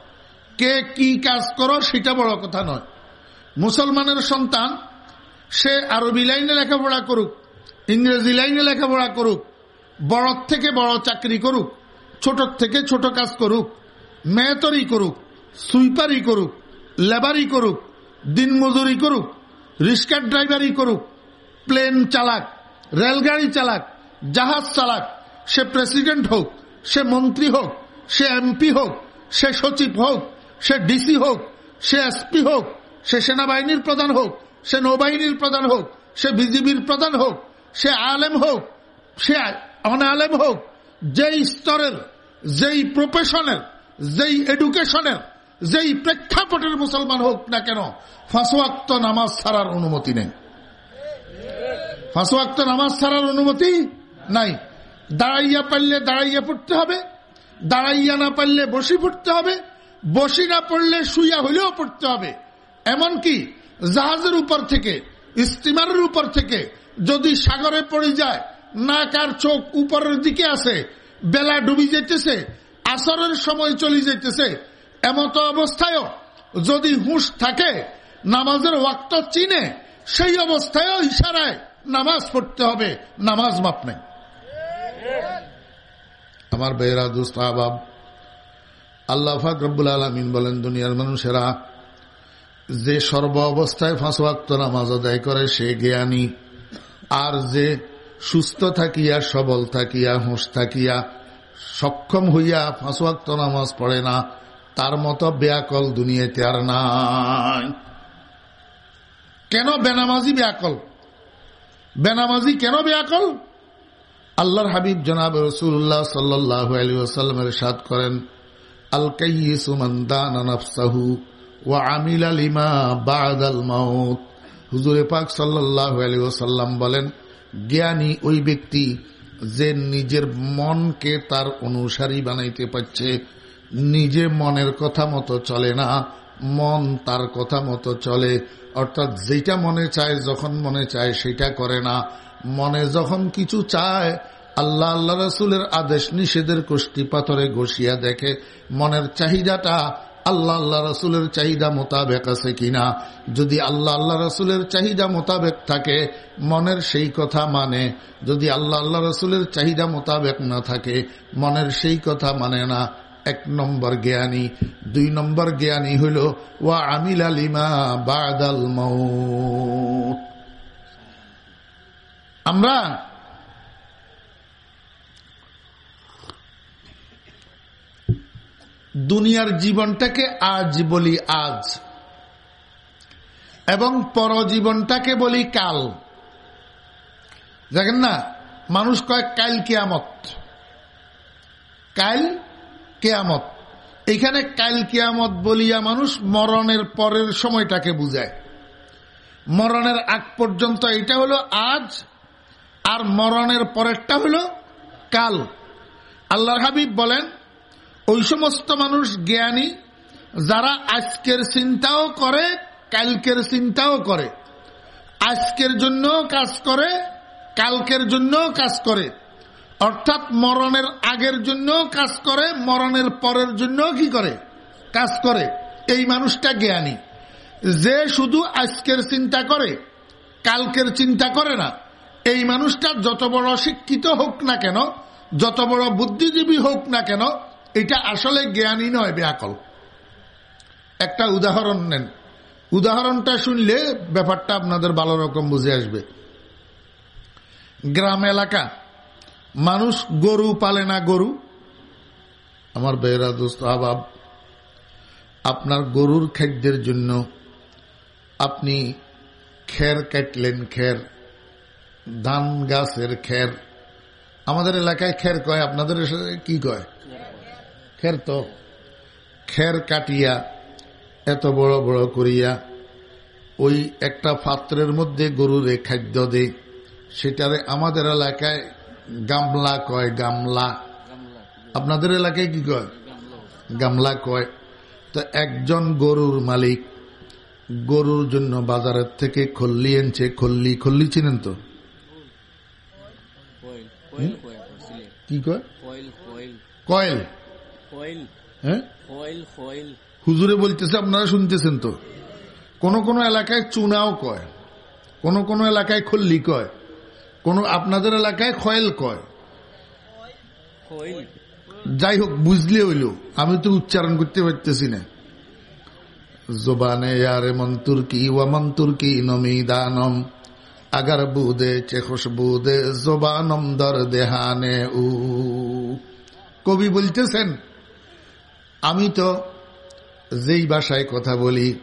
কে কি কাজ করো সেটা বড় কথা নয়। মুসলমানের সন্তান, সে আরবি লাইনে লেখাপড়া করুক, ইংরেজি লাইনে লেখাপড়া করুক বড় থেকে বড় চাকরি করুক ছোট থেকে ছোট কাজ করুক, মেয়তরি করুক, সুইপারি করুক, লেবারি করুক, দিনমজুরি করুক রিক্সা ড্রাইভারি করুক, প্লেন চালাক, রেলগাড়ি চালাক, জাহাজ চালাক, সে প্রেসিডেন্ট হোক, সে মন্ত্রী হোক, সে এমপি হোক, সে সচিব হোক সে ডিসি হোক, সে এসপি হোক, সে সেনাবাহিনীর প্রধান হোক, সে নৌবাহিনীর প্রধান হোক, সে বিজিবির প্রধান হোক, সে আলেম হোক, সে অনালেম হোক, যেই স্তরের, যেই প্রফেশনের যেই এডুকেশনের যেই প্রেক্ষাপটের মুসলমান হোক না কেন ফাঁসোয়াক্ত নামাজ ছাড়ার অনুমতি নেই। ফাঁসোয়াক্ত নামাজ ছাড়ার অনুমতি নাই। দাঁড়াইয়া পারলে দাঁড়াইয়া পড়তে হবে, দাঁড়াইয়া না পারলে বসি পড়তে হবে বসি না পড়লে শুইয়া হলেও পড়তে হবে। এমনকি জাহাজের উপর থেকে, স্টিমারের উপর থেকে যদি সাগরে পড়ে যায় নাকার চোখ উপরের দিকে আছে, বেলা ডুবি যেতেছে আসরের সময় চলে যেতেছে এমত অবস্থায়ও যদি হুঁশ থাকে, নামাজের ওয়াক্ত চিনে, সেই অবস্থায়ও ইশারায় নামাজ পড়তে হবে, নামাজ মাপ নেই। আমার বেহরা দুস্তাহাব আল্লাহ ফাকরুল আলমিন বলেন, দুনিয়ার মানুষেরা যে সর্ব অবস্থায় ফাঁসওয়াক্ত নামাজ আদায় করে, সে জ্ঞানী। আর যে সুস্থ থাকিয়া, সবল থাকিয়া, হুঁশ থাকিয়া, সক্ষম হইয়া ফাঁসওয়াক্ত নামাজ পড়ে না, তার মতো ব্যাকল দুনিয়াতে আর নাই। কেন বেনামাজি ব্যাকল? বেনামাজি কেন ব্যাকল? আল্লাহর হাবিব জনাব রসুল্লাহ সাল্লাহ আলী ওসাল্লামের সাদ করেন আল কাইসুমান্দানফসাহু ওয়া আমিল আলিমা বাদ আল মাউত হুজুরে পাক সাল্লাহ আলী ওসাল্লাম বলেন, জ্ঞানী ওই ব্যক্তি যে নিজের মনকে তার অনুসারী বানাইতে পারছে, নিজে মনের কথা মতো চলে না, মন তার কথা মতো চলে। অর্থাৎ যেটা মনে চায়, যখন মনে চায় সেটা করে না। মনে যখন কিছু চায় আল্লাহ আল্লাহ রসুলের আদেশ নিষেধের কোষ্টি পাথরে ঘষিয়া দেখে। মনের চাহিদাটা আল্লাহ আল্লাহ রসুলের চাহিদা মোতাবেক আছে কিনা? যদি আল্লাহ আল্লাহ রসুলের চাহিদা মোতাবেক থাকে, মনের সেই কথা মানে। যদি আল্লাহ আল্লাহ রসুলের চাহিদা মোতাবেক না থাকে, মনের সেই কথা মানে না। এক নম্বর জ্ঞানী। দুই নম্বর জ্ঞানী হইল, ওয়া আমিল আলিমা বাদাল আমরা দুনিয়ার জীবনটাকে আজ বলি আজ। এবং পরজীবনটাকে বলি কাল। দেখেন না, মানুষ কয় কাল কেয়ামত। কাল কেয়ামত। এখানে কাল কেয়ামত বলিয়া মানুষ মরণের পরের সময়টাকে বুঝায়। মরণের আগ পর্যন্ত এটা হলো আজ, আর মরণের পরেরটা হলো কাল। আল্লাহ হাবিব বলেন ওই সমস্ত মানুষ জ্ঞানী, যারা আজকের চিন্তাও করে, কালকের চিন্তাও করে। আজকের জন্য কাজ করে, কালকের জন্য কাজ করে। অর্থাৎ মরণের আগের জন্য কাজ করে, মরণের পরের জন্য কি করে? কাজ করে। এই মানুষটা জ্ঞানী। যে শুধু আজকের চিন্তা করে, কালকের চিন্তা করে না, এই মানুষটা যত বড় শিক্ষিত হোক না কেন, যত বড় বুদ্ধিজীবী হোক না কেন এটা আসলে জ্ঞানী নয়, ব্যাকল। একটা উদাহরণ নেন। উদাহরণটা শুনলে ব্যাপারটা আপনাদের ভালো রকম বুঝে আসবে। গ্রাম এলাকা। মানুষ গরু পালে না গরু। আমার বেহরা দোস্ত আবাব, আপনার গরুর খাদ্যের জন্য আপনি খের কাটলেন, খের। ধান গাছের খের। আমাদের এলাকায় খের কয়, আপনাদের কি কয়? খের তো খের কাটিয়া এত বড় বড় করিয়া ওই একটা পাত্রের মধ্যে গরুরে খাদ্য দে সেটারে আমাদের এলাকায় গামলা কয় গামলা। আপনাদের এলাকায় কি কয়? গামলা কয়। তো একজন গরুর মালিক গরুর জন্য বাজারের থেকে খল্লি এনেছে খল্লি খল্লি চিনেন তো? কি কয়? কয়েল। হ্যাঁ? হুজুরে বলতেছে আপনারা শুনতেছেন তো। কোন কোন এলাকায় চুনাও কয়। কোন কোন এলাকায় খল্লি কয়। কোন আপনাদের এলাকায় খয়েল কয়। যাই হোক বুঝলে হইল। আমি তো উচ্চারণ করতে পারতেছি না। জোবানে ইয়ারে মন্তুর কি ওয়া মন্তুর কি নমি দানম। আগার বুদে চেখস বুদে জোবানম দর দেহানে উ। কবি বলতেছেন আমি তো যেই ভাষায় কথা বলি,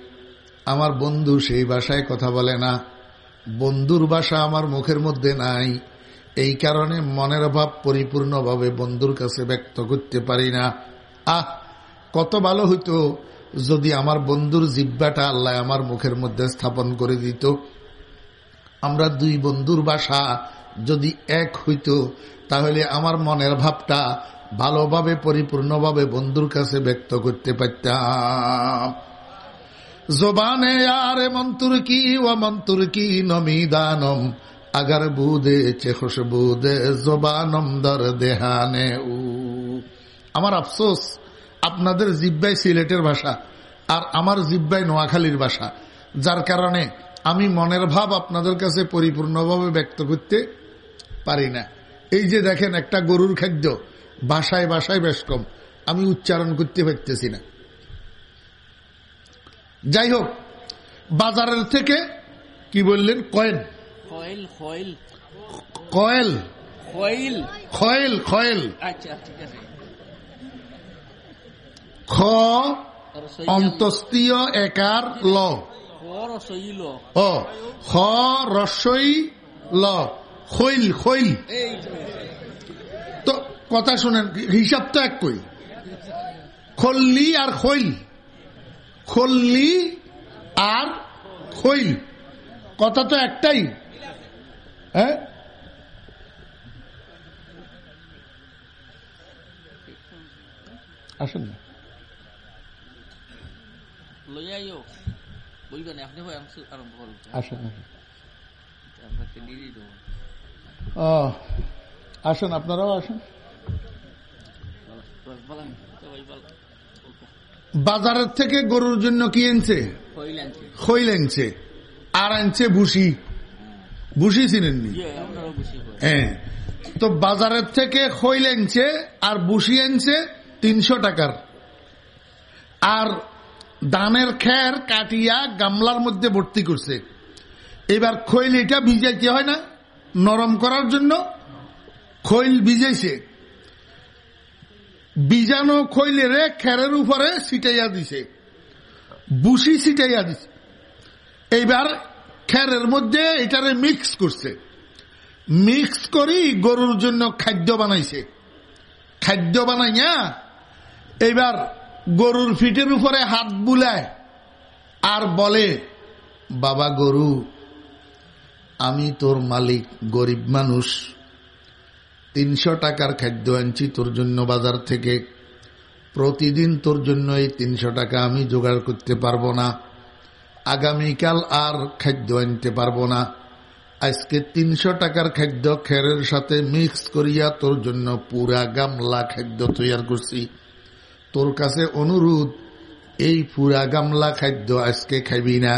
আমার বন্ধু সেই ভাষায় কথা বলে না। বন্ধুর ভাষা আমার মুখের মধ্যে নাই। এই কারণে মনের অভাব পরিপূর্ণভাবে বন্ধুর কাছে ব্যক্ত করতে পারি না। আহ, কত ভালো হইতো যদি আমার বন্ধুর জিব্বাটা আল্লাহ আমার মুখের মধ্যে স্থাপন করে দিত। আমরা দুই বন্ধুর বাসা যদি এক হইত, তাহলে আমার মনের ভাবটা ভালোভাবে, পরিপূর্ণভাবে বন্ধুর কাছে ব্যক্ত করতে পারতাম। জবানে আরে মন্তুর কি ও মন্তুর কি নমি দানম আগার বুদে চেখস বুদে, জবানম দর দেহানে উ। আমার আফসোস, আপনাদের জিব্বাই সিলেটের ভাষা, আর আমার জিব্বাই নোয়াখালীর ভাষা, যার কারণে আমি মনের ভাব আপনাদের কাছে পরিপূর্ণভাবে ব্যক্ত করতে পারি না। এই যে দেখেন একটা গরুর খাদ্য ভাষায় ভাষায় বেশ কম। আমি উচ্চারণ করতে পারতেছি না। যাই হোক বাজারের থেকে কি বললেন? Coin coil. খয়েল। খয়েল আচ্ছা খ অন্তস্তীয় একার ল। খ রসই ল। খৈল খৈল। কথা শুনেন হিসাব তো এক কই। খল্লি আর খৈল। খল্লি আর খৈল। কথা তো একটাই। হ্যাঁ? আসেন না। আসেন আপনারাও আসেন। বাজারের থেকে গরুর জন্য কি এনছে? খৈল এনেছে। আর আনছে ভুসি। ভুসি চিনেননি? ইয়ে হয়। তো বাজারের থেকে খৈল এনেছে আর বুসি এনছে তিনশো টাকার। আর দানের খের কাটিয়া গামলার মধ্যে ভর্তি করছে। এবার খৈল এটা ভিজাইতে হয় না নরম করার জন্য খৈল ভিজাইছে। বীজাণু খৈলেরে খেরের উপরে ছিটাইয়া দিছে। বুসি ছিটাইয়া দিছে। এইবার খেরের মধ্যে এটারে মিক্স করছে। মিক্স করি গরুর জন্য খাদ্য বানাইছে। খাদ্য বানাইয়া এইবার গরুর ফিটের উপরে হাত বুলায় আর বলে, বাবা গরু, আমি তোর মালিক, গরিব মানুষ। তিনশো টাকার খাদ্য আনছি তোর জন্য বাজার থেকে। প্রতিদিন তোর জন্য এই তিনশো টাকা আমি জোগাড় করতে পারব না। আগামীকাল আর খাদ্য আনতে পারব না। আজকে তিনশো টাকার খাদ্য খেরের সাথে মিক্স করিয়া তোর জন্য পুরা গামলা খাদ্য তৈয়ার করছি। তোর কাছে অনুরোধ, এই পুরা গামলা খাদ্য আজকে খাইবি না।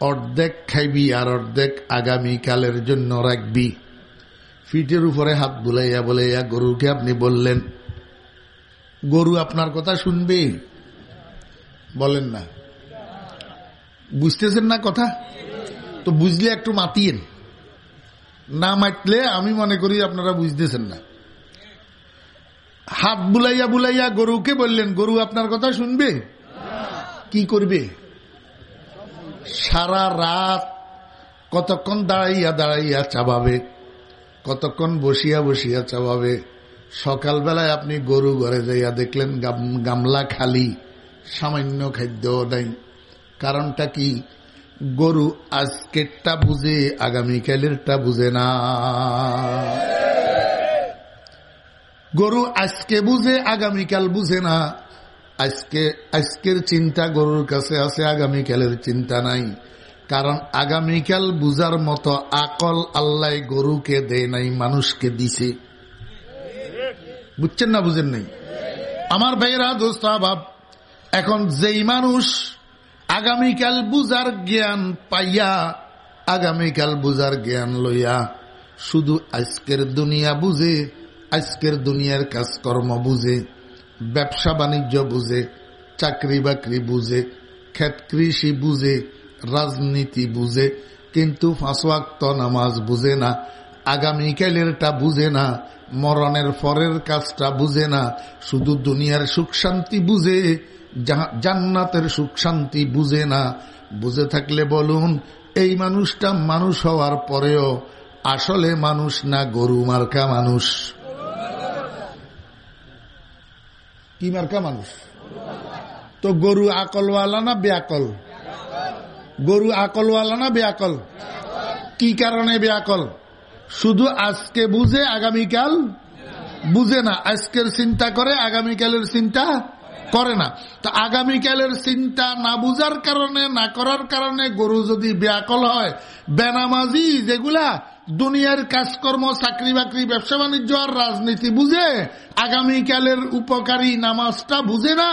অর্ধেক খাইবি আর অর্ধেক আগামীকালের জন্য রাখবি। ফিটের উপরে হাত বুলাইয়া বলাইয়া গরুকে আপনি বললেন, গরু আপনার কথা শুনবে? বলেন না। বুঝতেছেন না কথা? তো বুঝলে একটু মাতিয়েন। না মাতলে আমি মনে করি আপনারা বুঝতেছেন না। হাত বুলাইয়া বুলাইয়া গরুকে বললেন, গরু আপনার কথা শুনবে? কি করবে? সারা রাত কতক্ষণ দাঁড়াইয়া দাঁড়াইয়া চাবাবে? কতক্ষণ বসিয়া বসিয়া চাবাবে সকালবেলায় আপনি গরু ঘরে যাইয়া দেখলেন গামলা খালি, সামান্য খাদ্য নাই। কারণটা কি? গরু আজকেরটা বুঝে, আগামীকালেরটা বুঝে না। গরু আজকে বুঝে, আগামীকাল বুঝে না। আজকে আজকের চিন্তা গরুর কাছে আছে, আগামীকালের চিন্তা নাই। কারণ আগামীকাল বুঝার মতো আকল আল্লাহ গরুকে দেয় নাই, মানুষকে দিছে। বুঝছেন না বুঝেন নাই? আমার ভাইয়েরা, দোস্ত ভাব এখন যেই মানুষ আগামীকাল বুঝার জ্ঞান পাইয়া, আগামীকাল বুঝার জ্ঞান লইয়া শুধু আজকের দুনিয়া বুঝে, আজকের দুনিয়ার কাজকর্ম বুঝে ব্যবসা বাণিজ্য বুঝে চাকরি বাকরি বুঝে, ক্ষেত কৃষি বুঝে রাজনীতি বুঝে, কিন্তু ফাঁসওয়াক্ত নামাজ বুঝে না আগামীকালেরটা বুঝে না, মরণের পরের কাজটা বুঝে না, শুধু দুনিয়ার সুখ শান্তি বুঝে জান্নাতের সুখ শান্তি বুঝে না। বুঝে থাকলে বলুন, এই মানুষটা মানুষ হওয়ার পরেও আসলে মানুষ না গরু মার্কা মানুষ? কি মার্কা মানুষ? তো গরু আকলওয়ালা না বেআকল? গরু আকলওয়ালা না বেআকল? কি কারণে বেআকল? শুধু আজকে বুঝে আগামীকাল বুঝে না, আজকের চিন্তা করে, আগামীকালের চিন্তা করে না। তো আগামীকালের চিন্তা না বুঝার কারণে, না করার কারণে গরু যদি ব্যাকল হয়, বেনামাজি যেগুলা দুনিয়ার কাজকর্ম, চাকরি বাকরি, ব্যবসা বাণিজ্য আর রাজনীতি বুঝে, আগামীকালের উপকারী নামাজটা বুঝে না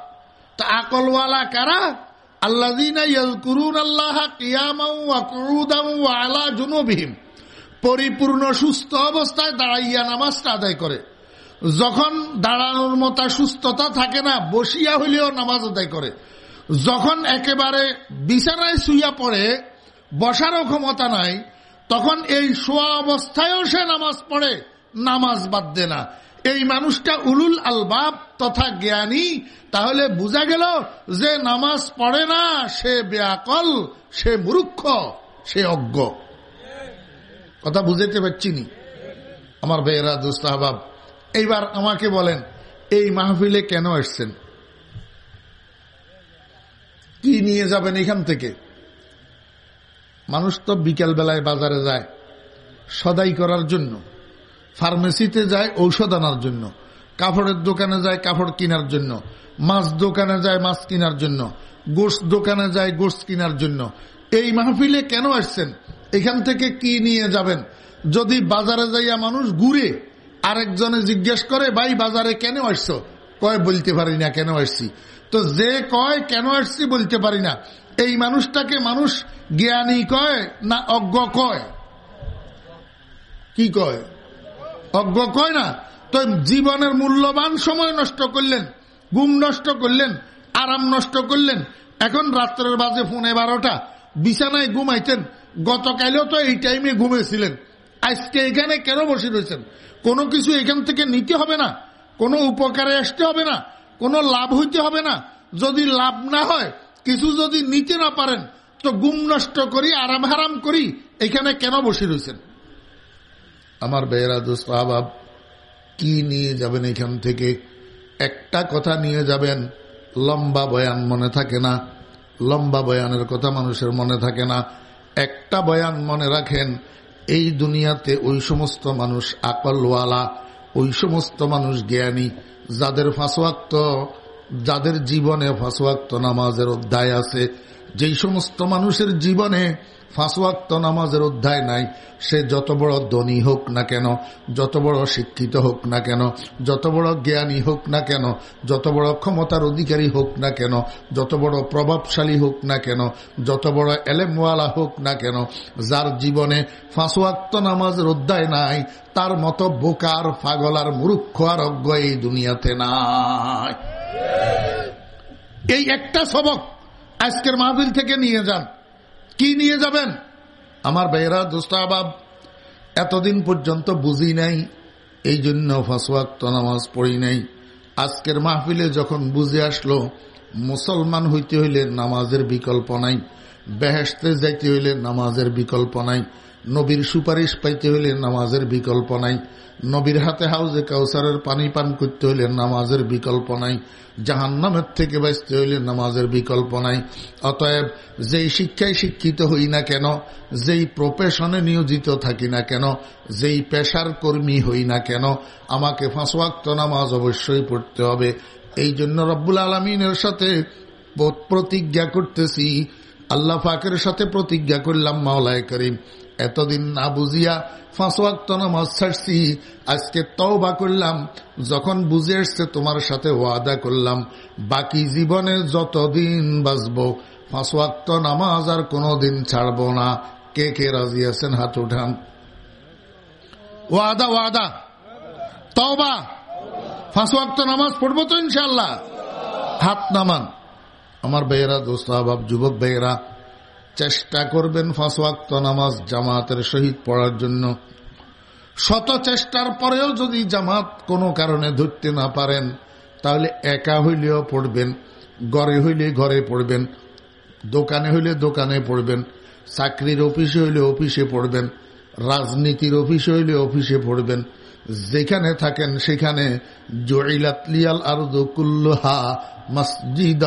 আকলওয়ালা কারা? পরিপূর্ণ সুস্থ অবস্থায় দাঁড়াইয়া নামাজটা আদায় করে। যখন দাঁড়ানোর মতো সুস্থতা থাকে না, বসিয়া হইলেও নামাজ আদায় করে। যখন একেবারে বিছানায় শুইয়া পড়ে, বসারও ক্ষমতা নাই, তখন এই শোয়া অবস্থায়ও সে নামাজ পড়ে, নামাজ বাদ দে না। এই মানুষটা উলুল আলবাব তথা জ্ঞানী, তাহলে বোঝা গেল যে নামাজ পড়ে না, সে বেয়াকল, সে মূর্খ, সে অজ্ঞ। কথা বুঝাইতে পারছি নি? আমার ভাইয়েরা দুস্তাহবাব এইবার আমাকে বলেন, এই মাহফিলে কেন এসছেন? কি নিয়ে যাবেন এখান থেকে? মানুষ তো বিকেল বেলায় বাজারে যায়, সদাই করার জন্য। ফার্মেসিতে যায় ঔষধ আনার জন্য, কাপড়ের দোকানে যায় কাপড় কেনার জন্য, মাছ দোকানে যায় মাছ কেনার জন্য গোস দোকানে যায় গোস কেনার জন্য। এই মাহফিলে কেন আসছেন? এখান থেকে কি নিয়ে যাবেন? যদি বাজারে যাইয়া মানুষ ঘুরে আরেকজনে জিজ্ঞেস করে, ভাই, বাজারে কেন আসছো? কয়, বলতে পারি না কেন আসছি। তো যে কয়, কেন আসছি? বলতে পারি না। এই মানুষটাকে মানুষ জ্ঞানী কয় না অজ্ঞ কয়? কি কয়? অজ্ঞ কয় না? তো জীবনের মূল্যবান সময় নষ্ট করলেন, ঘুম নষ্ট করলেন, আরাম নষ্ট করলেন। এখন রাত্রের বাজে ফোনে বারোটা। বিছানায় ঘুমাইতেন। গতকালেও তো এই টাইমে ঘুমেছিলেন। আজকে এখানে কেন বসে রয়েছেন? কোনো কিছু এখান থেকে নিতে হবে না। কোনো উপকারে আসতে হবে না। কোনো লাভ হইতে হবে না। যদি লাভ না হয়, কিছু যদি নিতে না পারেন, তো গুম নষ্ট করি, আরাম হারাম করি, এখানে কেন বসে রয়েছেন? আমার বেয়েরা দোস্ত আবাব কি নিয়ে যাবেন এখান থেকে? একটা কথা নিয়ে যাবেন, লম্বা বয়ান মনে থাকে না, লম্বা বয়ানের কথা মানুষের মনে থাকে না। একটা বয়ান মনে রাখেন, এই দুনিয়াতে ওই সমস্ত মানুষ আকলওয়ালা, ওই সমস্ত মানুষ জ্ঞানী, যাদের ফাঁসোয়াক্ত যাদের জীবনে ফাঁসোয়াক্ত নামাজের অধ্যায় আছে, যেই সমস্ত মানুষের জীবনে ফাঁসওয়াক্ত নামাজের অধ্যায় নাই। সে যত বড় ধনী হোক না কেন, যত বড় শিক্ষিত হোক না কেন, যত বড় জ্ঞানী হোক না কেন, যত বড় ক্ষমতার অধিকারী হোক না কেন, যত বড় প্রভাবশালী হোক না কেন, যত বড় এলেমওয়ালা হোক না কেন, যার জীবনে ফাঁসওয়াক্ত নামাজের অধ্যায় নাই, তার মতো বোকার পাগল আর মূর্খ আর অজ্ঞ এই দুনিয়াতে নাই। এই একটা সবক আজকের মাহবিল থেকে নিয়ে যান। কি নিয়ে যাবেন? আমার বেয়েরা দুস্তাবাব এতদিন পর্যন্ত বুঝি নাই, এই জন্য ফাঁসওয়াক্ত নামাজ পড়ি নাই। আজকের মাহফিলে যখন বুঝে আসলো, মুসলমান হইতে হইলে নামাজের বিকল্প নাই বেহেস্তে যাইতে হইলে নামাজের বিকল্প নাই নবীর সুপারিশ পাইতে হইলে নামাজের বিকল্প নাই। নবীর হাতে হাউজে কাউসারের পানি পান করতে হইলে নামাজের বিকল্প নাই। জাহান্নামের থেকে বাঁচতে হইলে নামাজের বিকল্প নাই। অতএব যেই শিক্ষায় শিক্ষিত হই না কেন, যেই প্রফেশনে নিয়োজিত থাকি না কেন, যেই পেশার কর্মী হই না কেন, আমাকে ফাঁসওয়াক্ত নামাজ অবশ্যই পড়তে হবে। এই জন্য রব্বুল আলমিনের সাথে প্রতিজ্ঞা করতেছি। আল্লাহ ফাকের সাথে প্রতিজ্ঞা করলাম মাওলায় করিম। এতদিন না বুঝিয়া ফাঁসওয়াক্ত নামাজ ছাড়ছি, আজকে তওবা করলাম, যখন বুঝে এসছে তোমার সাথে ওয়াদা করলাম, বাকি জীবনে যতদিন বাঁচব ফাঁসওয়াক্ত নামাজ আর কোনোদিন ছাড়ব না। কে কে রাজি আছেন? হাত উঠান। ওয়াদা ওয়াদা। তওবা। ফাঁসওয়াক্ত নামাজ পড়ব তো ইনশাল্লাহ হাত নামান। আমার বেয়েরা দোস্ত যুবক বেয়েরা চেষ্টা করবেন ফাঁসওয়াক্ত নামাজ জামাতের সহিত পড়ার জন্য। শত চেষ্টার পরেও যদি জামাত কোনো কারণে ধরতে না পারেন, তাহলে একা হইলেও পড়বেন, ঘরে হইলে ঘরে পড়বেন, দোকানে হইলে দোকানে পড়বেন, চাকরির অফিসে হইলে অফিসে পড়বেন, রাজনীতির অফিসে হইলে অফিসে পড়বেন, যেখানে থাকেন সেখানে জয়িলাতলিয়াল আরদুকুল্লুহা মসজিদ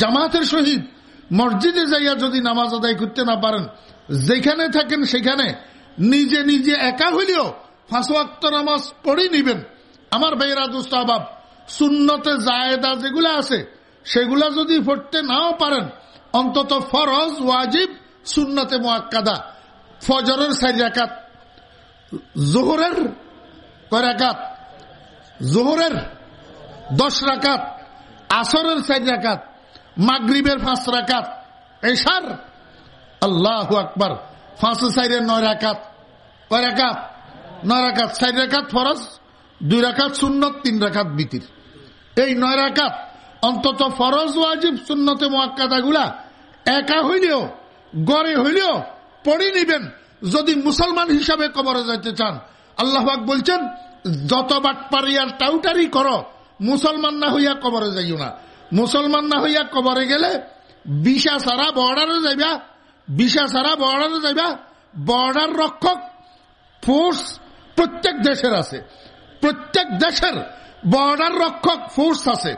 জামাতের সহিত মসজিদে যাইয়া যদি নামাজ আদায় করতে না পারেন, যেখানে থাকেন সেখানে নিজে নিজে একা হইলেও ফাঁসওয়াক্ত নামাজ পড়ে নিবেন। আমার বেয়েরা দুস্তাবাব শূন্যতে জায়দা যেগুলো আছে, সেগুলা যদি পড়তে নাও পারেন, অন্তত ফরজ, ওয়াজিব শূন্যতে মোয়াক্কাদা, ফজরের চারি জোহরের কয় রাকাত? জোহরের দশ রাকাত, আসরের চারি মাগরিবের পাঁচ রাকাত এসার আল্লাহ আকবর, পাঁচ সাইডের নয় রাকাত, কয় রাকাত? নয় রাকাত। চার রাকাত ফরজ, দুই রাকাত শূন্য তিন রাকাত বিতির। এই নয় রাকাত অন্তত ফরজ, ওয়াজিব শূন্যতে মোয়াক্কাদা গুলা একা হইলেও, গড়ে হইলেও পড়ে নিবেন। যদি মুসলমান হিসাবে কবরে যাইতে চান আল্লাহবাক বলছেন, যত বাট পারিয়ার টাউটারি করো, মুসলমান না হইয়া কবরে যাইও না। মুসলমান না হইয়া কবরে গেলে বিশা সারা বর্ডারে যাইবা বিশা সারা বর্ডারে যাইবা বর্ডার রক্ষক ফোর্স প্রত্যেক দেশের আছে। প্রত্যেক দেশের বর্ডার রক্ষক ফোর্স আছে।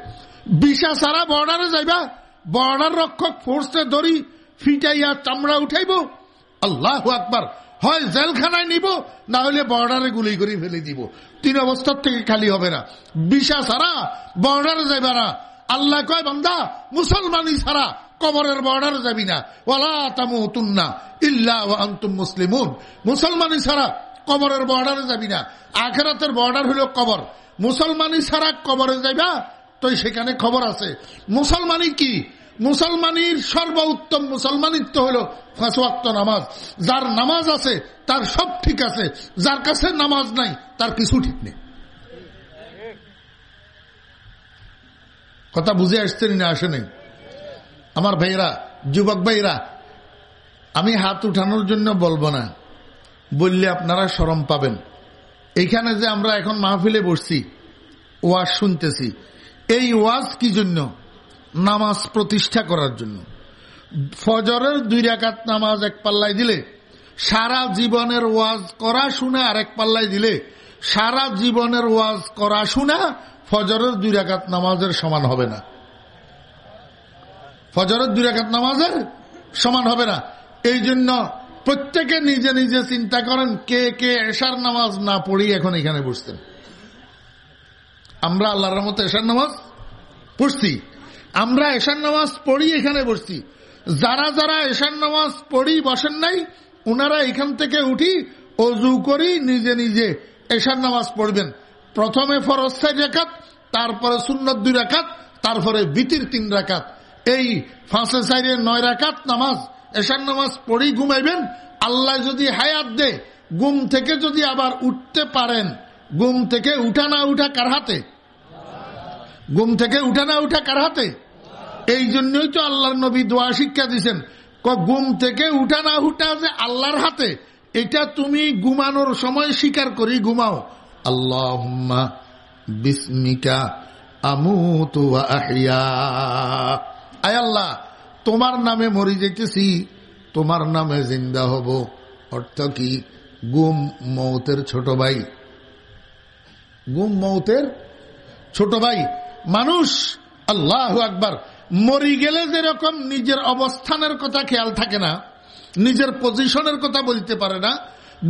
বিশা সারা বর্ডারে যাইবা বর্ডার রক্ষক ফোর্সে ধরি ফিটাইয়া চামড়া উঠাইব, আল্লাহ আকবার। হয় জেলখানায় নিব, না হলে বর্ডারে গুলি করে ফেলে দিব। তিন অবস্থার থেকে খালি হবে না। বিশা সারা বর্ডারে যাইবা না। আল্লাহ কয়, বান্দা, মুসলমানই ছাড়া কবরের বর্ডার যাবি না। ওলা তামুতুন্না ইল্লা আন্তুম মুসলিমুন। মুসলমানই ছাড়া কবরের বর্ডারে যাবি না। আখেরাতের বর্ডার হলো কবর। মুসলমানই ছাড়া কবরে যাইবা তো সেখানে খবর আছে। মুসলমানই কি? মুসলমানির সর্ব উত্তম মুসলমানিত্ব হলো ফাঁসওয়াক্ত নামাজ। যার নামাজ আছে, তার সব ঠিক আছে। যার কাছে নামাজ নাই, তার কিছু ঠিক নেই। কথা বুঝে আসছেন না আসেনি আমার ভাইরা যুবক ভাইরা আমি হাত উঠানোর জন্য বলব না। বললে আপনারা সরম পাবেন। এইখানে যে আমরা এখন মাহফিলে বসছি, ওয়াজ শুনতেছি, এই ওয়াজ কি জন্য? নামাজ প্রতিষ্ঠা করার জন্য। ফজরের দুই রাকাত নামাজ এক পাল্লায় দিলে, সারা জীবনের ওয়াজ করা শুনে আরেক পাল্লায় দিলে, সারা জীবনের ওয়াজ করা শুনা ফজরের দুই রাকাত নামাজের সমান হবে না। ফজরের দুই রাকাত নামাজের সমান হবে না। এই জন্য প্রত্যেকে নিজে নিজে চিন্তা করেন, কে কে এশার নামাজ না পড়ি এখন এখানে বসতেন আমরা আল্লাহর মতো এশার নামাজ পড়ছি। আমরা এশার নামাজ পড়ি এখানে বসছি। যারা যারা এশার নামাজ পড়ি বসেন নাই ওনারা এখান থেকে উঠি অজু করি, নিজে নিজে এশার নামাজ পড়বেন। প্রথমে ফরজ চার রেখাত তারপরে সুন্নত দুই রাখাত তারপরে বিতির তিন রাখাত এই ফাঁসে সাইরে নয় রাখাত নামাজ, এশার নামাজ পড়েই ঘুমাইবেন। আল্লাহ যদি হায়াত দে গুম থেকে যদি আবার উঠতে পারেন গুম থেকে উঠা না উঠা কার হাতে? গুম থেকে উঠা না উঠা কার হাতে? এই জন্যই তো আল্লাহর নবী দোয়া শিক্ষা দিচ্ছেন গুম থেকে উঠা না উঠা যে আল্লাহর হাতে, এটা তুমি ঘুমানোর সময় স্বীকার করি ঘুমাও। আল্লাহ বিস্মিকা আমুতু আল্লাহ, তোমার নামে মরি যেতেছি, তোমার নামে জিন্দা হব। অর্থ কি? গুম মৌতের ছোট ভাই। গুম মৌতের ছোট ভাই। মানুষ, আল্লাহ আকবার, মরি গেলে যেরকম নিজের অবস্থানের কথা খেয়াল থাকে না, নিজের পজিশনের কথা বলতে পারে না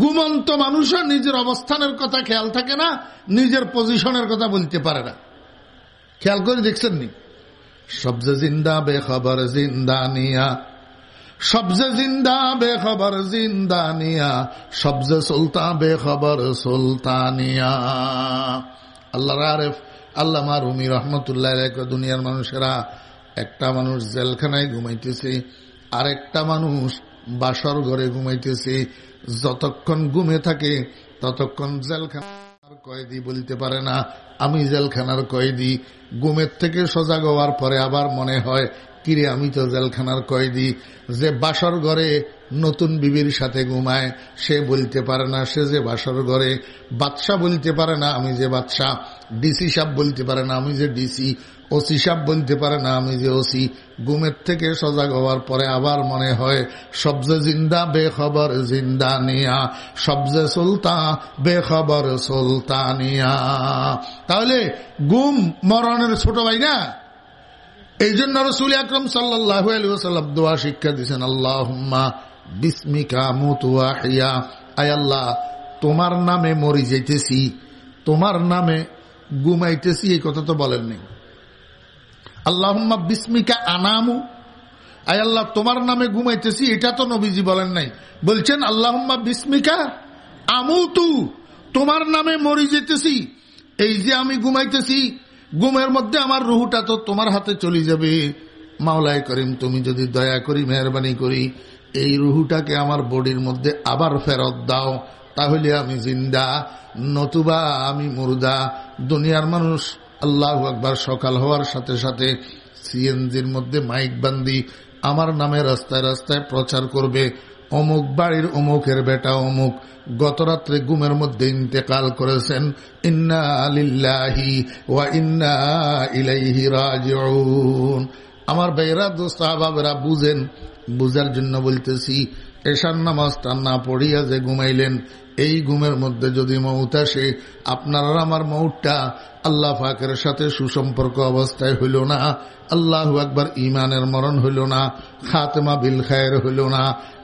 গুমন্ত মানুষও নিজের অবস্থানের কথা খেয়াল থাকে না, নিজের পজিশনের কথা বলতে পারে না। খেয়াল করে দেখছেন নি? সবজে জিন্দা বেখবর জিন্দানিয়া সবজে জিন্দা বেখবর জিন্দানিয়া সবজে সুলতা বেখবর সুলতানিয়া আল্লাহ আরেফ আল্লাহ মারুমি রহমতুল্লাহ দুনিয়ার মানুষেরা, একটা মানুষ জেলখানায় ঘুমাইতেছে, আরেকটা মানুষ বাসর ঘরে ঘুমাইতেছে যতক্ষণ গুমে থাকে, ততক্ষণ জেলখানার কয়েদি বলতে পারে না, আমি জেলখানার কয়েদি। গুমের থেকে সজাগ হওয়ার পরে আবার মনে হয়, কিরে, আমি তো জেলখানার কয়েদি। যে বাসর ঘরে নতুন বিবির সাথে ঘুমায়। সে বলতে পারে না, সে যে বাসর ঘরে। বাদশাহ বলতে পারে না, আমি যে বাদশাহ ডিসি সাহ বলতে পারে না, আমি যে ডিসি। ওসি সাহ বলতে পারে না, আমি যে ওসি। গুমের থেকে সজাগ হওয়ার পরে আবার মনে হয়, সবজে জিন্দা, বেখবর জিন্দানিয়া। সবজে সুলতা, বেখবর সুলতানিয়া। তাহলে গুম মরণের ছোট ভাই না? এই জন্য রসুল আকরম সাল্লাম দোয়া শিক্ষা দিচ্ছেন আল্লাহ বিস্মিকা মুতুয়া আয় আল্লাহ, তোমার নামে মরি যাইতেছি, তোমার নামে গুমাইতেছি এই কথা তো বলেননি। আল্লাহম্মা বিস্মিকা আনামু। আয় আল্লাহ, তোমার নামে ঘুমাইতেছি, এটা তো নবীজি বলেন নাই। বলছেন, আল্লাহম্মা বিস্মিকা আমু তু তোমার নামে মরি যেতেছি এই যে আমি ঘুমাইতেছি, ঘুমের মধ্যে আমার রুহুটা তো তোমার হাতে চলে যাবে। মাওলায় করিম, তুমি যদি দয়া করি, মেহরবানি করি এই রুহুটাকে আমার বডির মধ্যে আবার ফেরত দাও, তাহলে আমি জিন্দা, নতুবা আমি মুর্দা। দুনিয়ার মানুষ আল্লাহ একবার সকাল হওয়ার সাথে সাথে সিএনজির মধ্যে মাইক বান্দি আমার নামে রাস্তায় রাস্তায় প্রচার করবে। অমুক বাড়ির অমুকের বেটা অমুক গত রাত্রে গুমের মধ্যে ইন্তেকাল করেছেন। ইন্না আলিল্লাহি ওয়া ইন্না ইলাইহি রাজিউন। আমার বেয়েরা দোস্ত আবাবেরা বুঝেন, বুঝার জন্য বলতেছি, এশার নামাজটা না পড়িয়া যে ঘুমাইলেন, এই ঘুমের মধ্যে যদি মৌত আসে, আপনার আমার মৌটটা আল্লাহ ফাকের সাথে সুসম্পর্ক অবস্থায় হইল না, আল্লাহ একবার ইমানের মরণ হইল না, খাতমা বিল খায়ের হইল না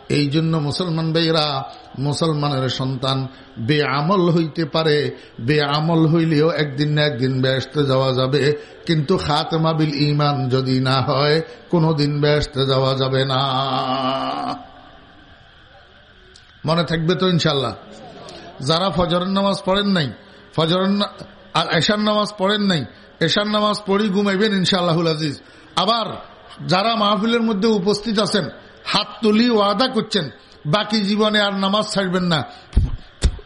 এই জন্য মুসলমান বেয়েরা মুসলমানের সন্তান বে আমল হইতে পারে। বে আমল হইলেও একদিন না একদিন ব্যস্ত যাওয়া যাবে। কিন্তু খাতেমা বিল ইমান যদি না হয়, কোনোদিন ব্যস্ত যাওয়া যাবে না। মনে থাকবে তো ইনশাল্লাহ যারা ফজরের নামাজ পড়েন নাই, ফজরের আর এশার নামাজ পড়েন নাই, এশার নামাজ পড়ি ঘুমাইবেন ইনশাআল্লাহুল আজিজ। আবার যারা মাহফিলের মধ্যে উপস্থিত আছেন হাত তুলি ওয়াদা করছেন। বাকি জীবনে আর নামাজ ছাড়বেন না।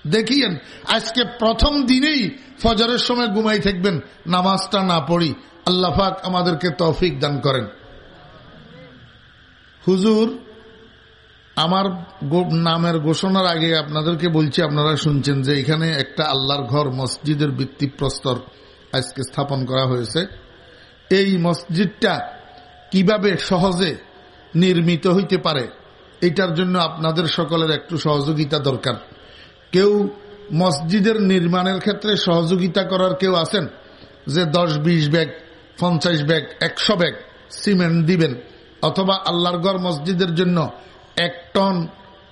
দেখিয়েন, আজকে প্রথম দিনেই ফজরের সময় ঘুমাই থাকবেন, নামাজটা না পড়ি। আল্লাহাক আমাদেরকে তৌফিক দান করেন। হুজুর, আমার নামের ঘোষণার আগে আপনাদেরকে বলছি, আপনারা শুনছেন যে এখানে একটা আল্লাহর ঘর, মসজিদের ভিত্তিপ্রস্তর আজকে স্থাপন করা হয়েছে। এই মসজিদটা কীভাবে সহজে নির্মিত হইতে পারে। এটার জন্য আপনাদের সকলের একটু সহযোগিতা দরকার। কেউ মসজিদের নির্মাণের ক্ষেত্রে সহযোগিতা করার কেউ আছেন? যে দশ, বিশ ব্যাগ, পঞ্চাশ ব্যাগ, একশো ব্যাগ সিমেন্ট দিবেন, অথবা আল্লাহর ঘর মসজিদের জন্য এক টন,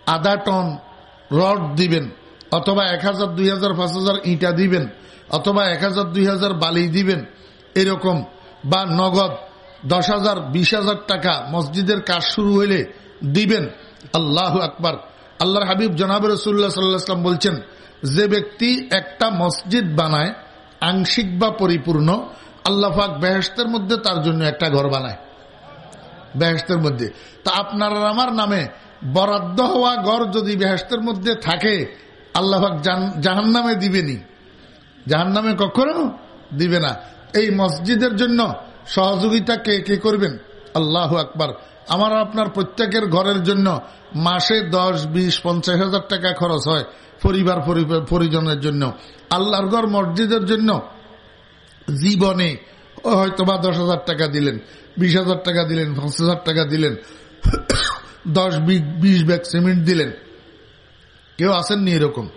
আধা টন রড দিবেন, অথবা এক হাজার, দুই হাজার, পাঁচ হাজার ইটা দিবেন, অথবা এক হাজার, দুই হাজার বালি দিবেন, এরকম, বা নগদ দশ হাজার, বিশ হাজার টাকা মসজিদের কাজ শুরু হইলে দিবেন। আল্লাহ আকবার। আল্লাহর হাবিব জনাব রসুল্লাহ সাল্লাহাম বলছেন, যে ব্যক্তি একটা মসজিদ বানায়, আংশিক বা পরিপূর্ণ আল্লাহাক বেহেস্তের মধ্যে তার জন্য একটা ঘর বানায়। বেহেস্তের মধ্যে। তা আপনার আমার নামে বরাদ্দ হওয়া ঘর যদি বেহেস্তের মধ্যে থাকে আল্লাহাক জাহান নামে দিবেনি। জাহান নামে কখনো দিবে না। এই মসজিদের জন্য সহযোগিতা কে কে করবেন? আল্লাহ আকবার। আমার আপনার প্রত্যেকের ঘরের জন্য মাসে দশ, বিশ, পঞ্চাশ হাজার টাকা খরচ হয় পরিবার পরিজনের জন্য। আল্লাহর ঘর মসজিদের জন্য জীবনে হয়তো বা দশ হাজার টাকা দিলেন, বিশ হাজার টাকা দিলেন পাঁচ হাজার টাকা দিলেন, দশ, বিশ ব্যাগ সিমেন্ট দিলেন। কেউ আসেননি এরকম?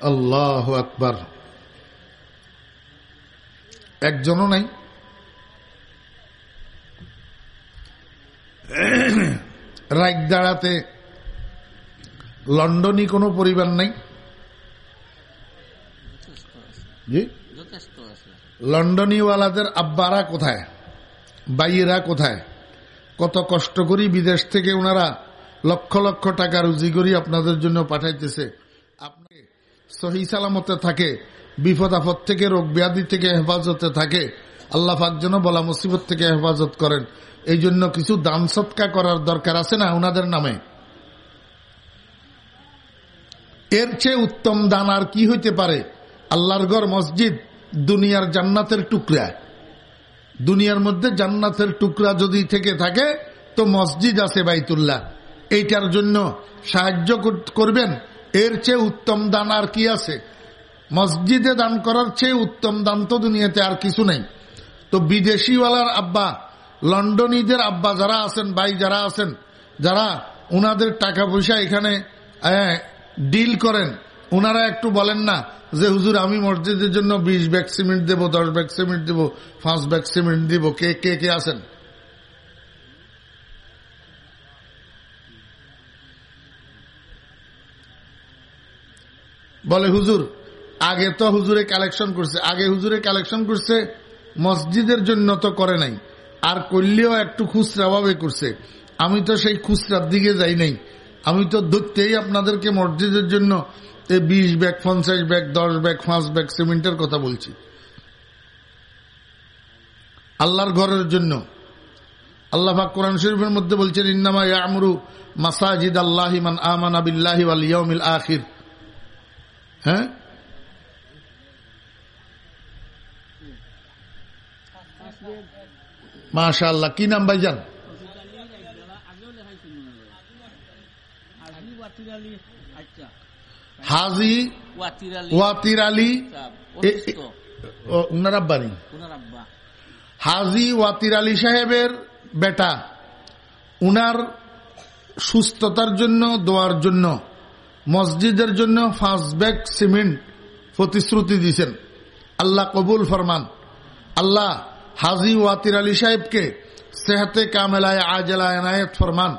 আল্লাহ আকবার। একজনও নাই। রাইট দাঁড়াতে লন্ডনই কোনো পরিবার নাই। যথেষ্ট লন্ডনীওয়ালাদের আব্বারা কোথায়? বাইয়েরা কোথায়? কত কষ্ট করি বিদেশ থেকে ওনারা লক্ষ লক্ষ টাকা রুজি করি আপনাদের জন্য পাঠাইতেছে। সহি সালামতে থাকে, বিপদ আপদ থেকে, রোগ ব্যাধি থেকে হেফাজতে থাকে। আল্লাহ পাক বলা মুসিবত থেকে হেফাজত করেন। এই জন্য কিছু দান সৎকা করার দরকার আছে না ওনাদের নামে? এর চেয়ে উত্তম দান আর কি হইতে পারে? আল্লাহর ঘর মসজিদ দুনিয়ার জান্নাতের টুকরা। দুনিয়ার মধ্যে জান্নাতের টুকরা যদি থেকে থাকে, তো মসজিদ আছে বাইতুল্লাহ। এইটার জন্য সাহায্য করবেন এর চেয়ে উত্তম দান আর কি আছে? মসজিদে দান করার চেয়ে উত্তম দান তো দুনিয়াতে আর কিছু নেই। তো বিদেশিওয়ালার আব্বা, লন্ডনীদের আব্বা যারা আছেন, ভাই যারা আছেন, যারা ওনাদের টাকা পয়সা এখানে ডিল করেন ওনারা একটু বলেন না যে, হুজুর, আমি মসজিদের জন্য বিশ ব্যাগ সিমেন্ট দেবো, দশ ব্যাগ সিমেন্ট দেবো, পাঁচ ব্যাগ সিমেন্ট দিব, কে কে কে আছেন? বলে, হুজুর, আগে তো হুজুরে কালেকশন করছে, আগে হুজুরে কালেকশন করছে, মসজিদের জন্য তো করে নাই। আর করলেও একটু খুচরা ভাবে করছে। আমি তো সেই খুচরার দিকে যাই নাই। আমি তো ধরতেই আপনাদেরকে মসজিদের জন্য এই বিশ ব্যাগ, পঞ্চাশ ব্যাগ, দশ ব্যাগ, পাঁচ ব্যাগ সিমেন্টের কথা বলছি। আল্লাহর ঘরের জন্য। আল্লাহ কোরআন শরীফের মধ্যে বলছেন, ইন্নামা ইয়ামরু মাসাজিদ আল্লাহি মান আমানা বিল্লাহি ওয়াল ইয়াউমিল আখির। হ্যাঁ? মাশা আল্লাহ কি নাম ভাইজান? হাজি ওয়াতির আলী হাজি ওয়াতির আলী সাহেবের বেটা, উনার সুস্থতার জন্য, দোয়ার জন্য। মসজিদের জন্য পাঁচ ব্যাগ সিমেন্ট প্রতিশ্রুতি দিয়েছেন। আল্লাহ কবুল ফরমান। আল্লাহ হাজি ওয়াতির আলী সাহেবকে সেহাতে কামেলায় আজেলায় এনায়েত ফরমান।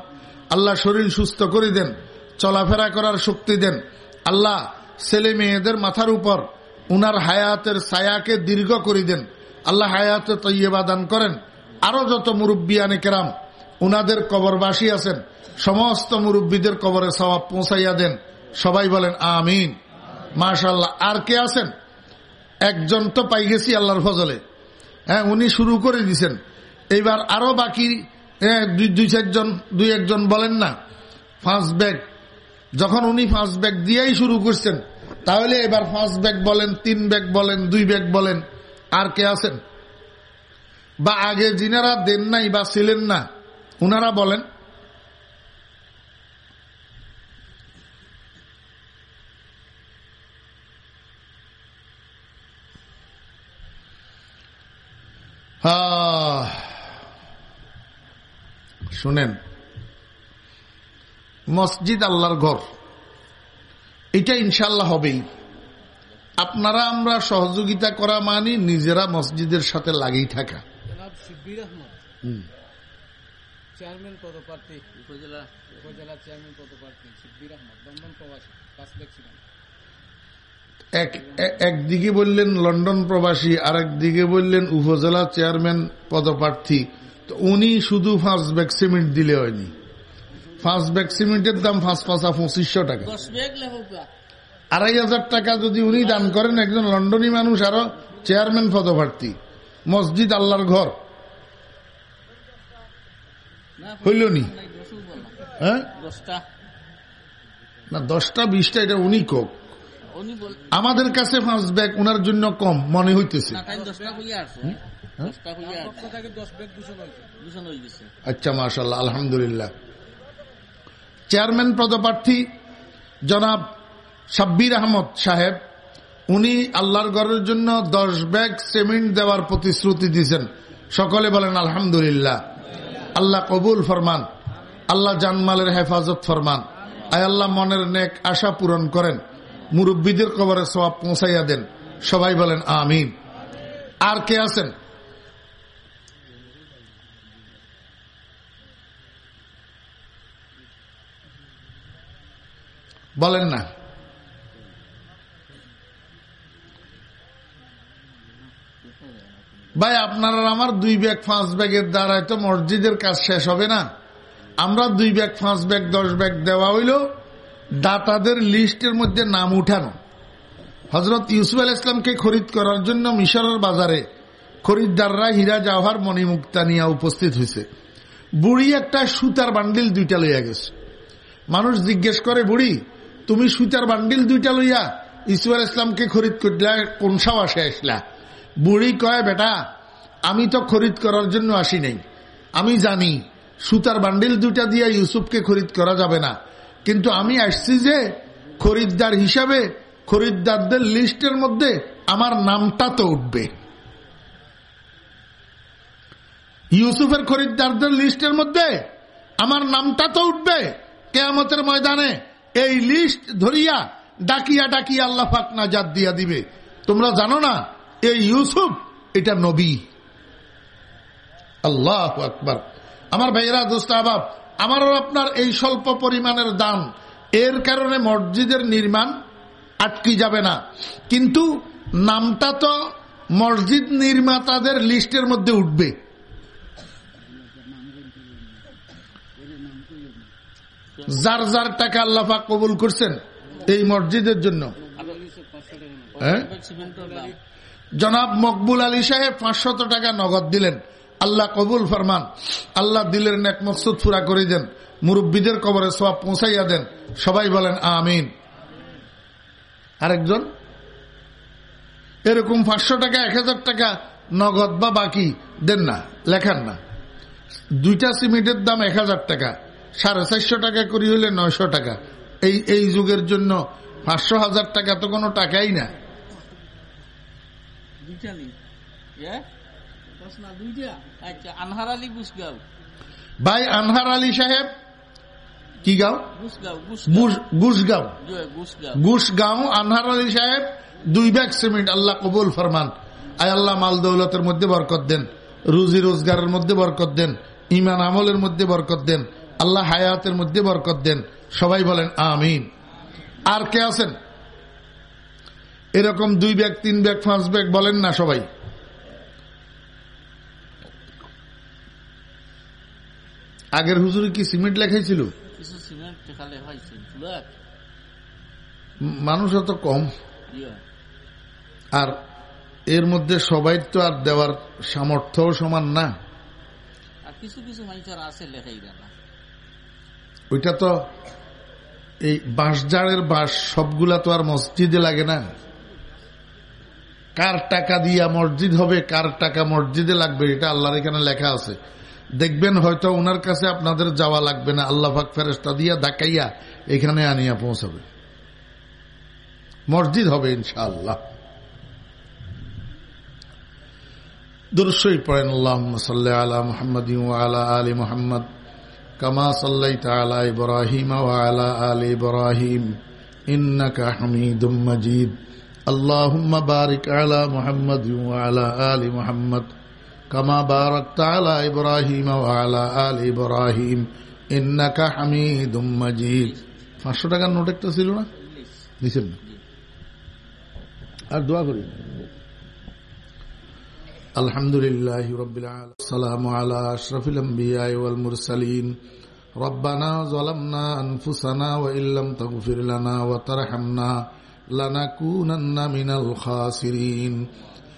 আল্লাহ শরীর সুস্থ করে দেন, চলাফেরা করার শক্তি দেন। আল্লাহ ছেলে মেয়েদের মাথার উপর উনার হায়াতের ছায়াকে দীর্ঘ করে দেন। আল্লাহ হায়াতে তৈয়বা দান করেন। আরও যত মুরব্বিয়ানে কেরাম, উনাদের কবরবাসী আছেন, সমস্ত মুরব্বীদের কবরে সবাব পৌঁছাইয়া দেন। সবাই বলেন আমিন। মাশাল্লাহ আর কে আছেন? একজন তো পাই গেছি আল্লাহর ফজলে। হ্যাঁ উনি শুরু করে দিছেন। এইবার আরও বাকি হ্যাঁ, দুই চারজন দুই একজন বলেন না। পাঁচ ব্যাগ। যখন উনি পাঁচ ব্যাগ দিয়েই শুরু করছেন তাহলে এবার পাঁচ ব্যাগ বলেন তিন ব্যাগ বলেন দুই ব্যাগ বলেন। আর কে আছেন? বা আগে যিনারা দেন নাই বা ছিলেন না উনারা বলেন শুনেন মসজিদ আল্লাহর ঘর এটা ইনশাল্লাহ হবেই। আপনারা আমরা সহযোগিতা করা মানি নিজেরা মসজিদের সাথে লাগেই থাকা। চেয়ারম্যান পদপ্রার্থী উপজেলা উপজেলা চেয়ারম্যান পদপ্রার্থী শিব্বির আহমদ লন্ডন প্রবাসী এক একদিকে বললেন লন্ডন প্রবাসী আর একদিকে বললেন উপজেলা চেয়ারম্যান পদপ্রার্থী। তো উনি শুধু ফার্স্ট ব্যাগ সিমেন্ট দিলে হয়নি। ফার্স্ট ব্যাগ সিমেন্টের দাম পাঁচ পাঁচা পঁচিশশো টাকা। আড়াই হাজার টাকা যদি উনি দান করেন একজন লন্ডনী মানুষ আরও চেয়ারম্যান পদপ্রার্থী। মসজিদ আল্লাহর ঘর। হইল নি? হ্যাঁ? দশটা। না দশটা বিশটা এটা উনি কোক আমাদের কাছে পাঁচ ব্যাগ ওনার জন্য কম মনে হইতেছে। হয়ে? আচ্ছা মাশাল্লাহ আলহামদুলিল্লাহ। চেয়ারম্যান পদপ্রার্থী জনাব সাব্বির আহমদ সাহেব উনি আল্লাহর ঘরের জন্য দশ ব্যাগ সিমেন্ট দেওয়ার প্রতিশ্রুতি দিয়েছেন। সকলে বলেন আলহামদুলিল্লাহ। আল্লাহ কবুল ফরমান। আল্লাহ জানমালের হেফাজত ফরমান। আয় আল্লাহ মনের নেক আশা পূরণ করেন। মুরব্বীদের কবরে সবাব পৌঁছাইয়া দেন। সবাই বলেন, আমিন। আর কে আছেন? বলেন না। ভাই, আপনারা আমার দুই ব্যাগ পাঁচ ব্যাগের দ্বারাই তো মসজিদের কাজ শেষ হবে না। আমরা দুই ব্যাগ, পাঁচ ব্যাগ, দশ ব্যাগ দেওয়া হইল। দাতাদের লিস্টের মধ্যে নাম উঠানো। হজরত ইউসুফ আল ইসলামকে খরিদ করার জন্য মিশরের বাজারে খরিদ্দাররা হীরা জাওহার মণিমুক্তা নিয়ে উপস্থিত হয়েছে বুড়ি একটা সুতার বান্ডিল দুইটা লইয়া গেছে। মানুষ জিজ্ঞেস করে, বুড়ি, তুমি সুতার বান্ডিল দুইটা লইয়া ইসুয়ার ইসলামকে খরিদ করলা, কোন সাবাসে আসলা? বুড়ি কয়, বেটা, আমি তো খরিদ করার জন্য আসি নাই। আমি জানি সুতার বান্ডিল দুইটা দিয়া ইউসুফকে খরিদ করা যাবে না। কিন্তু আমি আসছি যে খরিদ্দার হিসাবে খরিদ্দারদের লিস্টের মধ্যে আমার নামটা তো উঠবে। ইউসুফের খরিদ্দারদের লিস্টের মধ্যে আমার নামটা তো উঠবে। কেয়ামতের ময়দানে এই লিস্ট ধরিয়া ডাকিয়া ডাকিয়া আল্লাহ পাক নাজাদ দিয়া দিবে। তোমরা জানো না, এই ইউসুফ এটা নবী। আল্লাহ আকবার। আমার ভাইয়েরা, দোস্ত, আবাব আমারও আপনার এই স্বল্প পরিমাণের দান এর কারণে মসজিদের নির্মাণ আটকি যাবে না। কিন্তু নামটা তো মসজিদ নির্মাতাদের লিস্টের মধ্যে উঠবে। যার যার টাকা আল্লাহাক কবুল করছেন এই মসজিদের জন্য। হ্যাঁ? জনাব মকবুল আলী সাহেব পাঁচশত টাকা নগদ দিলেন। আল্লাহ কবুল ফরমান। আল্লাহ দিলের নেক মকসুদ পুরা করে দেন। মুরব্বীদের কবরে সব পৌঁছাইয়া দেন। সবাই বলেন, আমিন। আরেকজন, এরকম পাঁচশো টাকা, এক হাজার টাকা নগদ বা বাকি দেন না, লেখান না। দুইটা সিমেন্টের দাম এক হাজার টাকা, সাড়ে চারশো টাকা করি হলে নয়শো টাকা। এই এই যুগের জন্য পাঁচশো হাজার টাকা তো কোনো টাকাই না। আচ্ছা আনহার আলী গুসগাঁও ভাই আনহার আলী সাহেব কি গাঁও? গুসগাঁও গুসগাঁও আনহার আলী সাহেব দুই ব্যাগ সিমেন্ট আল্লাহ কবুল ফরমান। আয় আল্লাহ মাল দৌলতের মধ্যে বরকত দেন রুজি রোজগারের মধ্যে বরকত দেন ইমান আমলের মধ্যে বরকত দেন আল্লাহ হায়াতের মধ্যে বরকত দেন সবাই বলেন আমিন। আর কে আছেন? এরকম দুই ব্যাগ তিন ব্যাগ পাঁচ ব্যাগ বলেন না সবাই। আগের হুজুরে কি সিমেন্ট লেখাইছিল? মানুষ অত কম। আর এর মধ্যে সবাই তো আর দেওয়ার সামর্থ্য সমান না। আর কিছু কিছু মানুষের আছে লেখাই ওইটা তো এই বাঁশঝাড়ের বাঁশ সবগুলা তো আর মসজিদে লাগে না। কার টাকা দিয়া মসজিদ হবে কার টাকা মসজিদে লাগবে এটা আল্লাহর এখানে লেখা আছে। দেখবেন হয়তো ওনার কাছে আপনাদের যাওয়া লাগবে না আল্লাহ পাক ফেরেস্তা দিয়া ডাকাইয়া এখানে আনিয়া পৌঁছাবে মসজিদ হবে ইনশাআল্লাহ দুরসই পড়েন আল্লাহ সাল্লাহ আলা মোহাম্মদ আলা আলী মোহাম্মদ কামা সাল্লাইত আলা ইব্রাহিম ওয়ালা আলী ইব্রাহিম إنك حميد مجيد اللهم بارك على محمد وعلى آل محمد كما باركت على إبراهيم وعلى آل إبراهيم إنك حميد مجيد পাঁচশো টাকার নোট একটা ছিল না দিচ্ছেন না আর দোয়া করি الحمد لله رب العالمين السلام على أشرف الأنبياء والمرسلين ربنا ظلمنا أنفسنا وإن لم تغفر لنا وترحمنا لنكونن من الخاسرين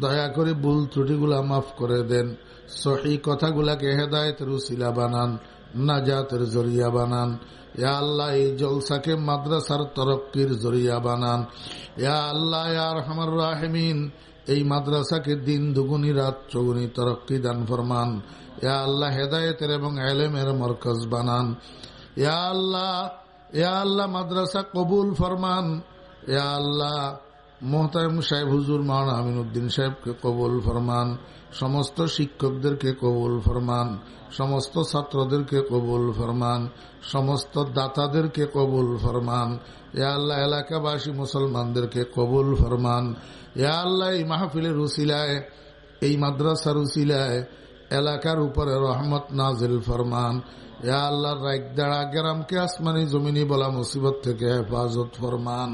দয়া করে ভুল ত্রুটিগুলা মাফ করে দেন। সহি কথাগুলাকে হেদায়তের উসিলা বানান, নাজাতের জরিয়া বানান। ইয়া আল্লাহ, এই জলসাকে মাদ্রাসার তরক্কির জরিয়া বানান। ইয়া আল্লাহ ইয়ার হামার রাহমিন, এই মাদ্রাসাকে দিন দুগুনি, রাত চৌগুনি তরক্কি দান ফরমান। ইয়া আল্লাহ, হেদায়তের এবং এলেমের মরকজ বানান। ইয়া আল্লাহ ইয়া আল্লাহ, মাদ্রাসা কবুল ফরমান। ইয়া আল্লাহ মোহতাম সাহেব হুজুর মাওলানা আমিনুদ্দিন সাহেবকে কবুল ফরমান, সমস্ত শিক্ষকদেরকে কবুল ফরমান, সমস্ত ছাত্রদেরকে কবুল ফরমান, সমস্ত দাতাদেরকে কবুল ফরমান, ইয়া আল্লাহ এলাকাবাসী মুসলমানদেরকে কবুল ফরমান, ইয়া আল্লাহ এই মাহফিলের উসিলায়, এই মাদ্রাসার উসিলায় এলাকার উপরে রহমত নাজিল ফরমান, ইয়া আল্লাহ রাইকদাড়া গ্রামকে আসমানি জমিনি বলা মুসিবত থেকে হেফাজত ফরমান।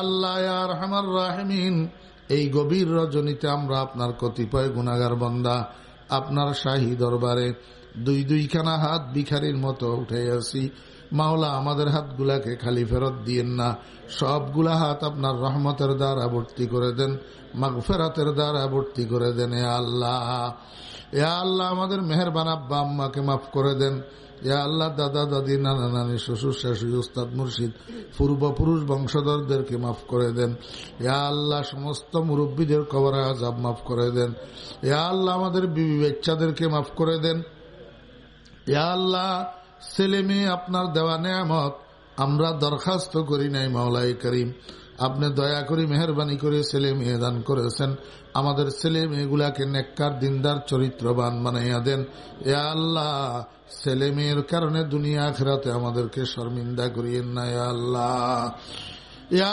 আল্লাহ এই গভীর রজনীতে আমরা আপনার কতিপয় গুণাগার বন্দা, আপনার শাহী দরবারে দুই দুইখানা হাত ভিখারির মতো উঠে আসি মাওলা, আমাদের হাতগুলাকে খালি ফেরত দিয়েন না। সবগুলা হাত আপনার রহমতের দ্বারা ভর্তি করে দেন, মাগফেরাতের দ্বারা ভর্তি করে দেন এ আল্লাহ। এ আল্লাহ, আমাদের মেহরবান আব্বা আম্মাকে মাফ করে দেন। ইয়া আল্লাহ, দাদা, দাদি, নানা, নানি, শ্বশুর, শাশুড়ি, উস্তাদ, মুর্শিদ, পূর্বপুরুষ, বংশধরদেরকে মাফ করে দেন। ইয়া আল্লাহ, সমস্ত মুরব্বীদের কবর আজাব মাফ করে দেন। ইয়া আল্লাহ, আমাদের বিবি বাচ্চাদেরকে মাফ করে দেন। ইয়া আল্লাহ, ছেলে মেয়ে আপনার দেওয়া নেয়ামত আমরা দরখাস্ত করি নাই মাওলাই করিম। আপনি দয়া করে মেহরবানি করে ছেলে মেয়ে দান করেছেন। আমাদের ছেলে মেয়েগুলাকে নেককার, দিনদার, চরিত্রবান বানাইয়া দেন। এ আল্লাহ ছেলে মেয়ের কারণে দুনিয়া খেরাতে আমাদেরকে শর্মিন্দা করিয়েন না আল্লাহ।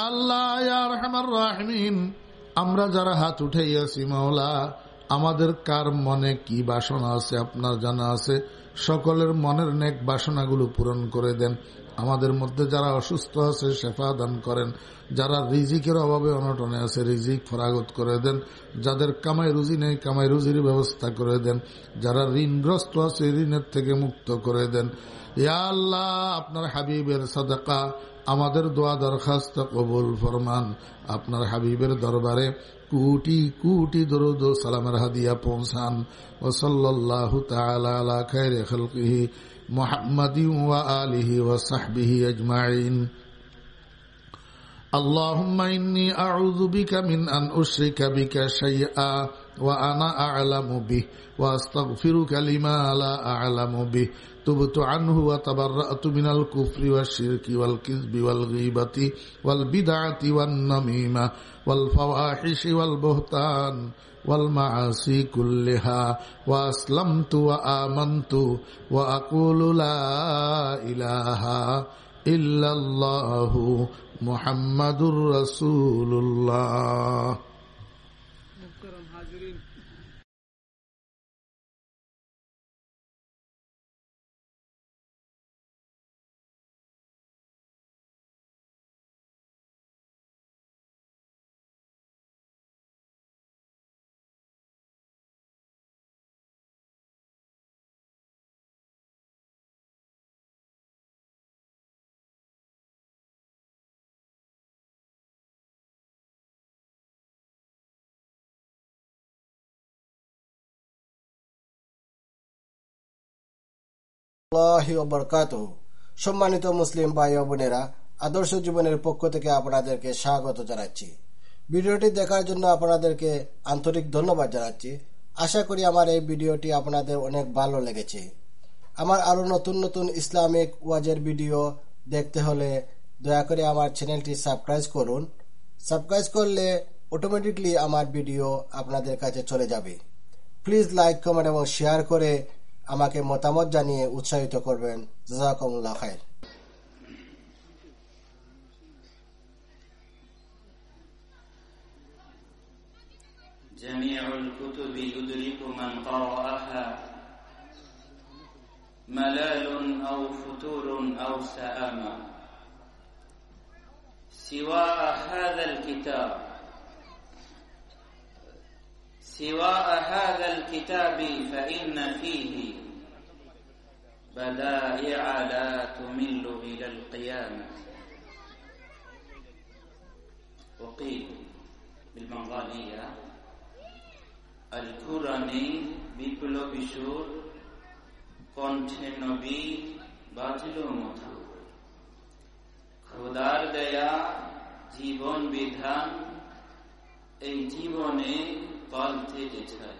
আল্লাহ রহমান রাহমিন। আমরা যারা হাত উঠাইয়াছি, মাওলা, আমাদের কার মনে কি বাসনা আছে, আপনার জানা আছে? সকলের মনের নেক বাসনাগুলো পূরণ করে দেন। আমাদের মধ্যে যারা অসুস্থ আছে, শেফা দান করেন। যারা রিজিকের অভাবে অনটনে আছে, রিজিক ফরাগত করে দেন। যাদের কামাই রুজি নেই, কামাই রুজির ব্যবস্থা করে দেন। যারা ঋণগ্রস্ত আছে, ঋণের থেকে মুক্ত করে দেন। ইয়া আল্লাহ, আপনার হাবিবের সাদাকা, আমাদের দোয়া দরখাস্ত কবুল ফরমান। আপনার হাবিবের দরবারে কুটি কুটি দরুদ সালামের হাদিয়া পৌঁছান। ও সাল্লাহ তালা খাইরে খালকিহি। محمد وآله وصحبه أجمعين اللهم إني أعوذ بك من أن أشرك بك شيئا وأنا أعلم به وأستغفرك لما لا أعلم به تبت عنه وتبرأت من الكفر والشرك والكذب والغيبة والبدعة والنميمة والفواحش والبهتان والمعاصي كلها وأسلمت وآمنت وأقول لا إله إلا الله محمد رسول الله. সম্মানিত মুসলিম ভাই ও বোনেরা, আদর্শ জীবনের পক্ষ থেকে আপনাদেরকে স্বাগত জানাচ্ছি। ভিডিওটি দেখার জন্য আপনাদেরকে আন্তরিক ধন্যবাদ জানাচ্ছি। আশা করি আমার এই ভিডিওটি আপনাদের অনেক ভালো লেগেছে। আমার আরও নতুন নতুন ইসলামিক ওয়াজের ভিডিও দেখতে হলে দয়া করে আমার চ্যানেলটি সাবস্ক্রাইব করুন। সাবস্ক্রাইব করলে অটোমেটিকলি আমার ভিডিও আপনাদের কাছে চলে যাবে। প্লিজ লাইক, কমেন্ট এবং শেয়ার করে আমাকে মতামত জানিয়ে উৎসাহিত করবেন জাজাকুমুল্লাহ খায়ের جميع الكتب يدرك من قرأها ملال أو فتور أو سآمة سواء هذا الكتاب سواء هذا الكتاب فإن فيه بدائع لا تمل إلى القيامة وقيل بالبنغالية الكرني বিপ্লবী সুর কণ্ঠে নবী বাজল মধু খোদার দেয়া জীবন বিধান এই জীবনে পাল্টে যেতে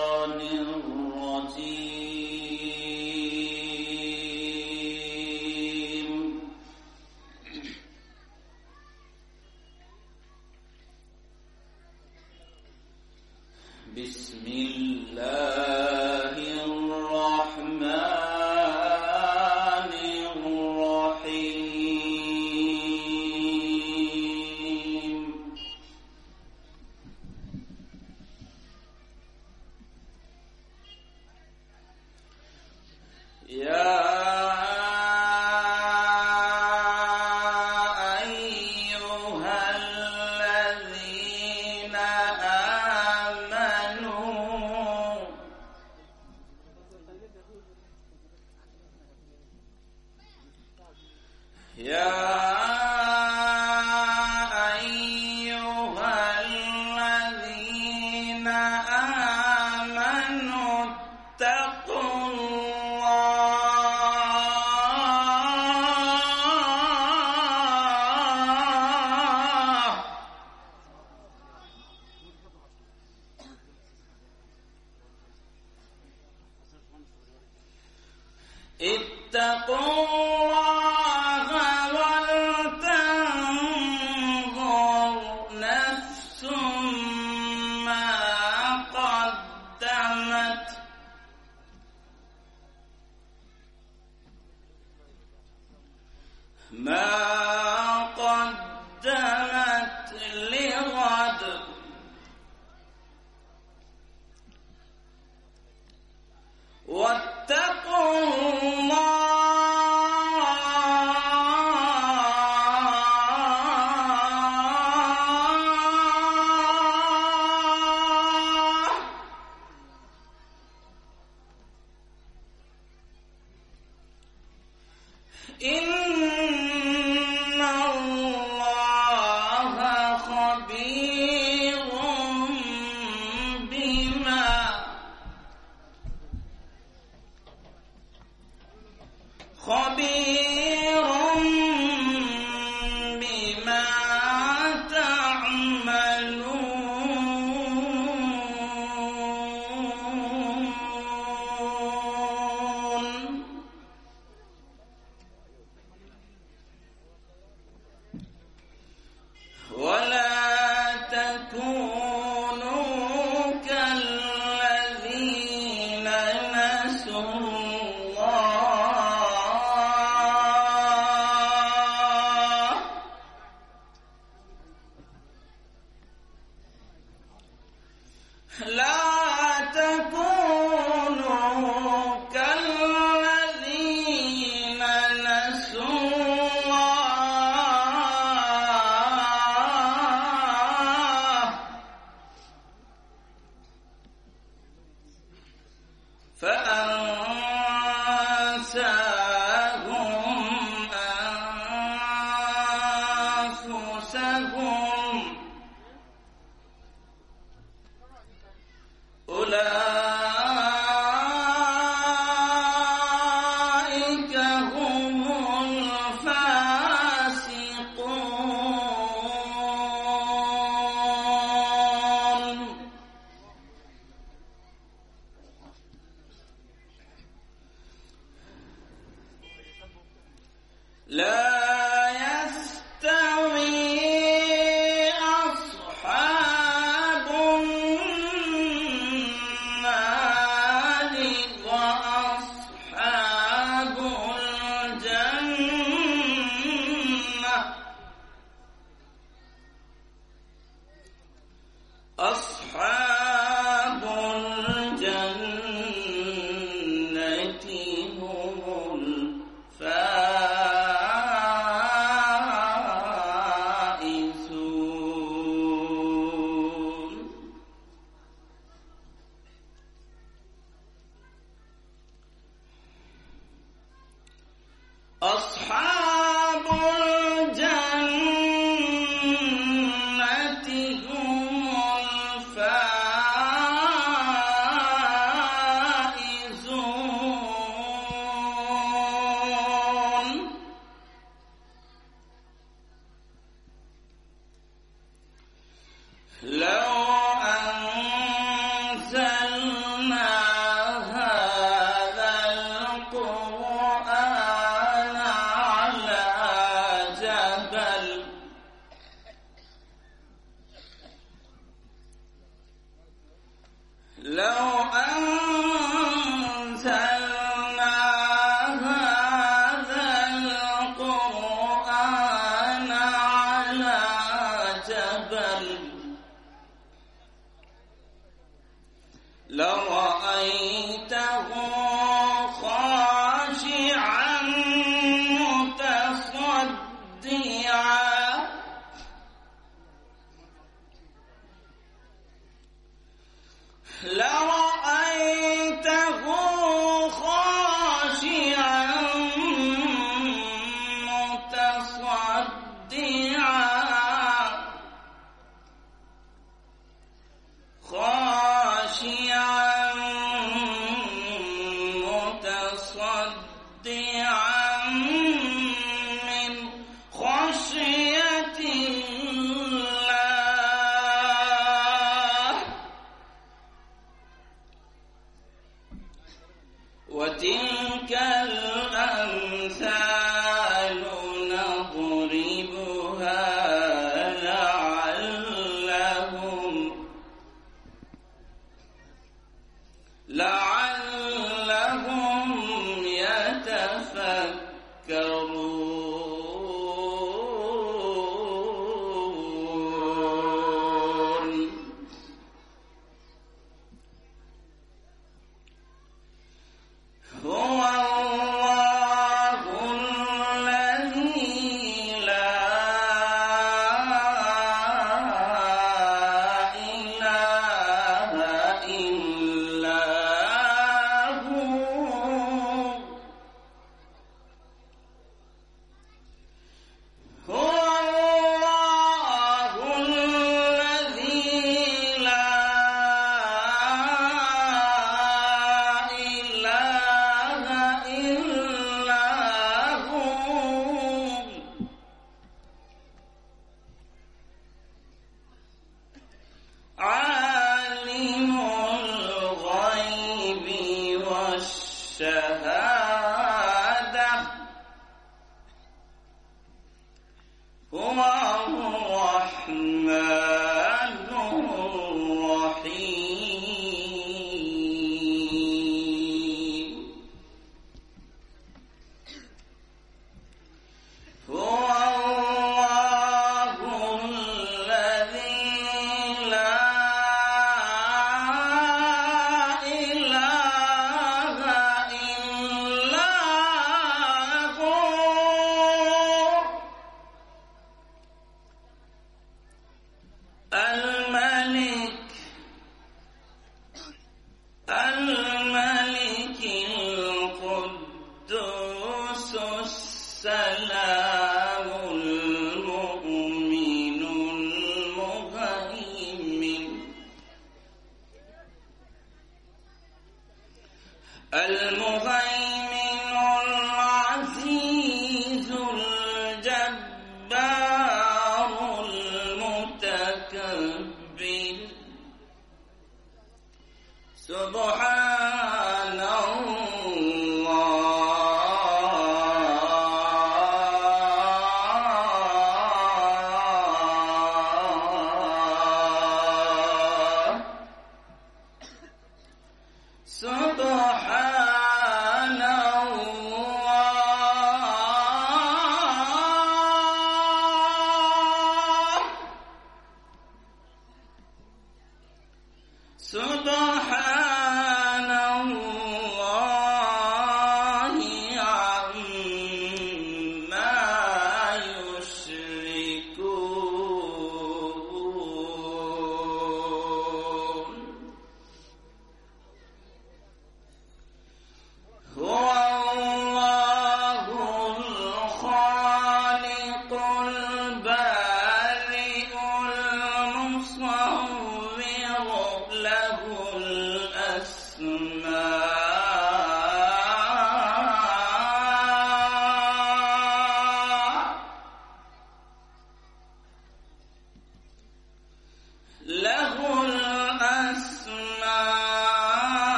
So.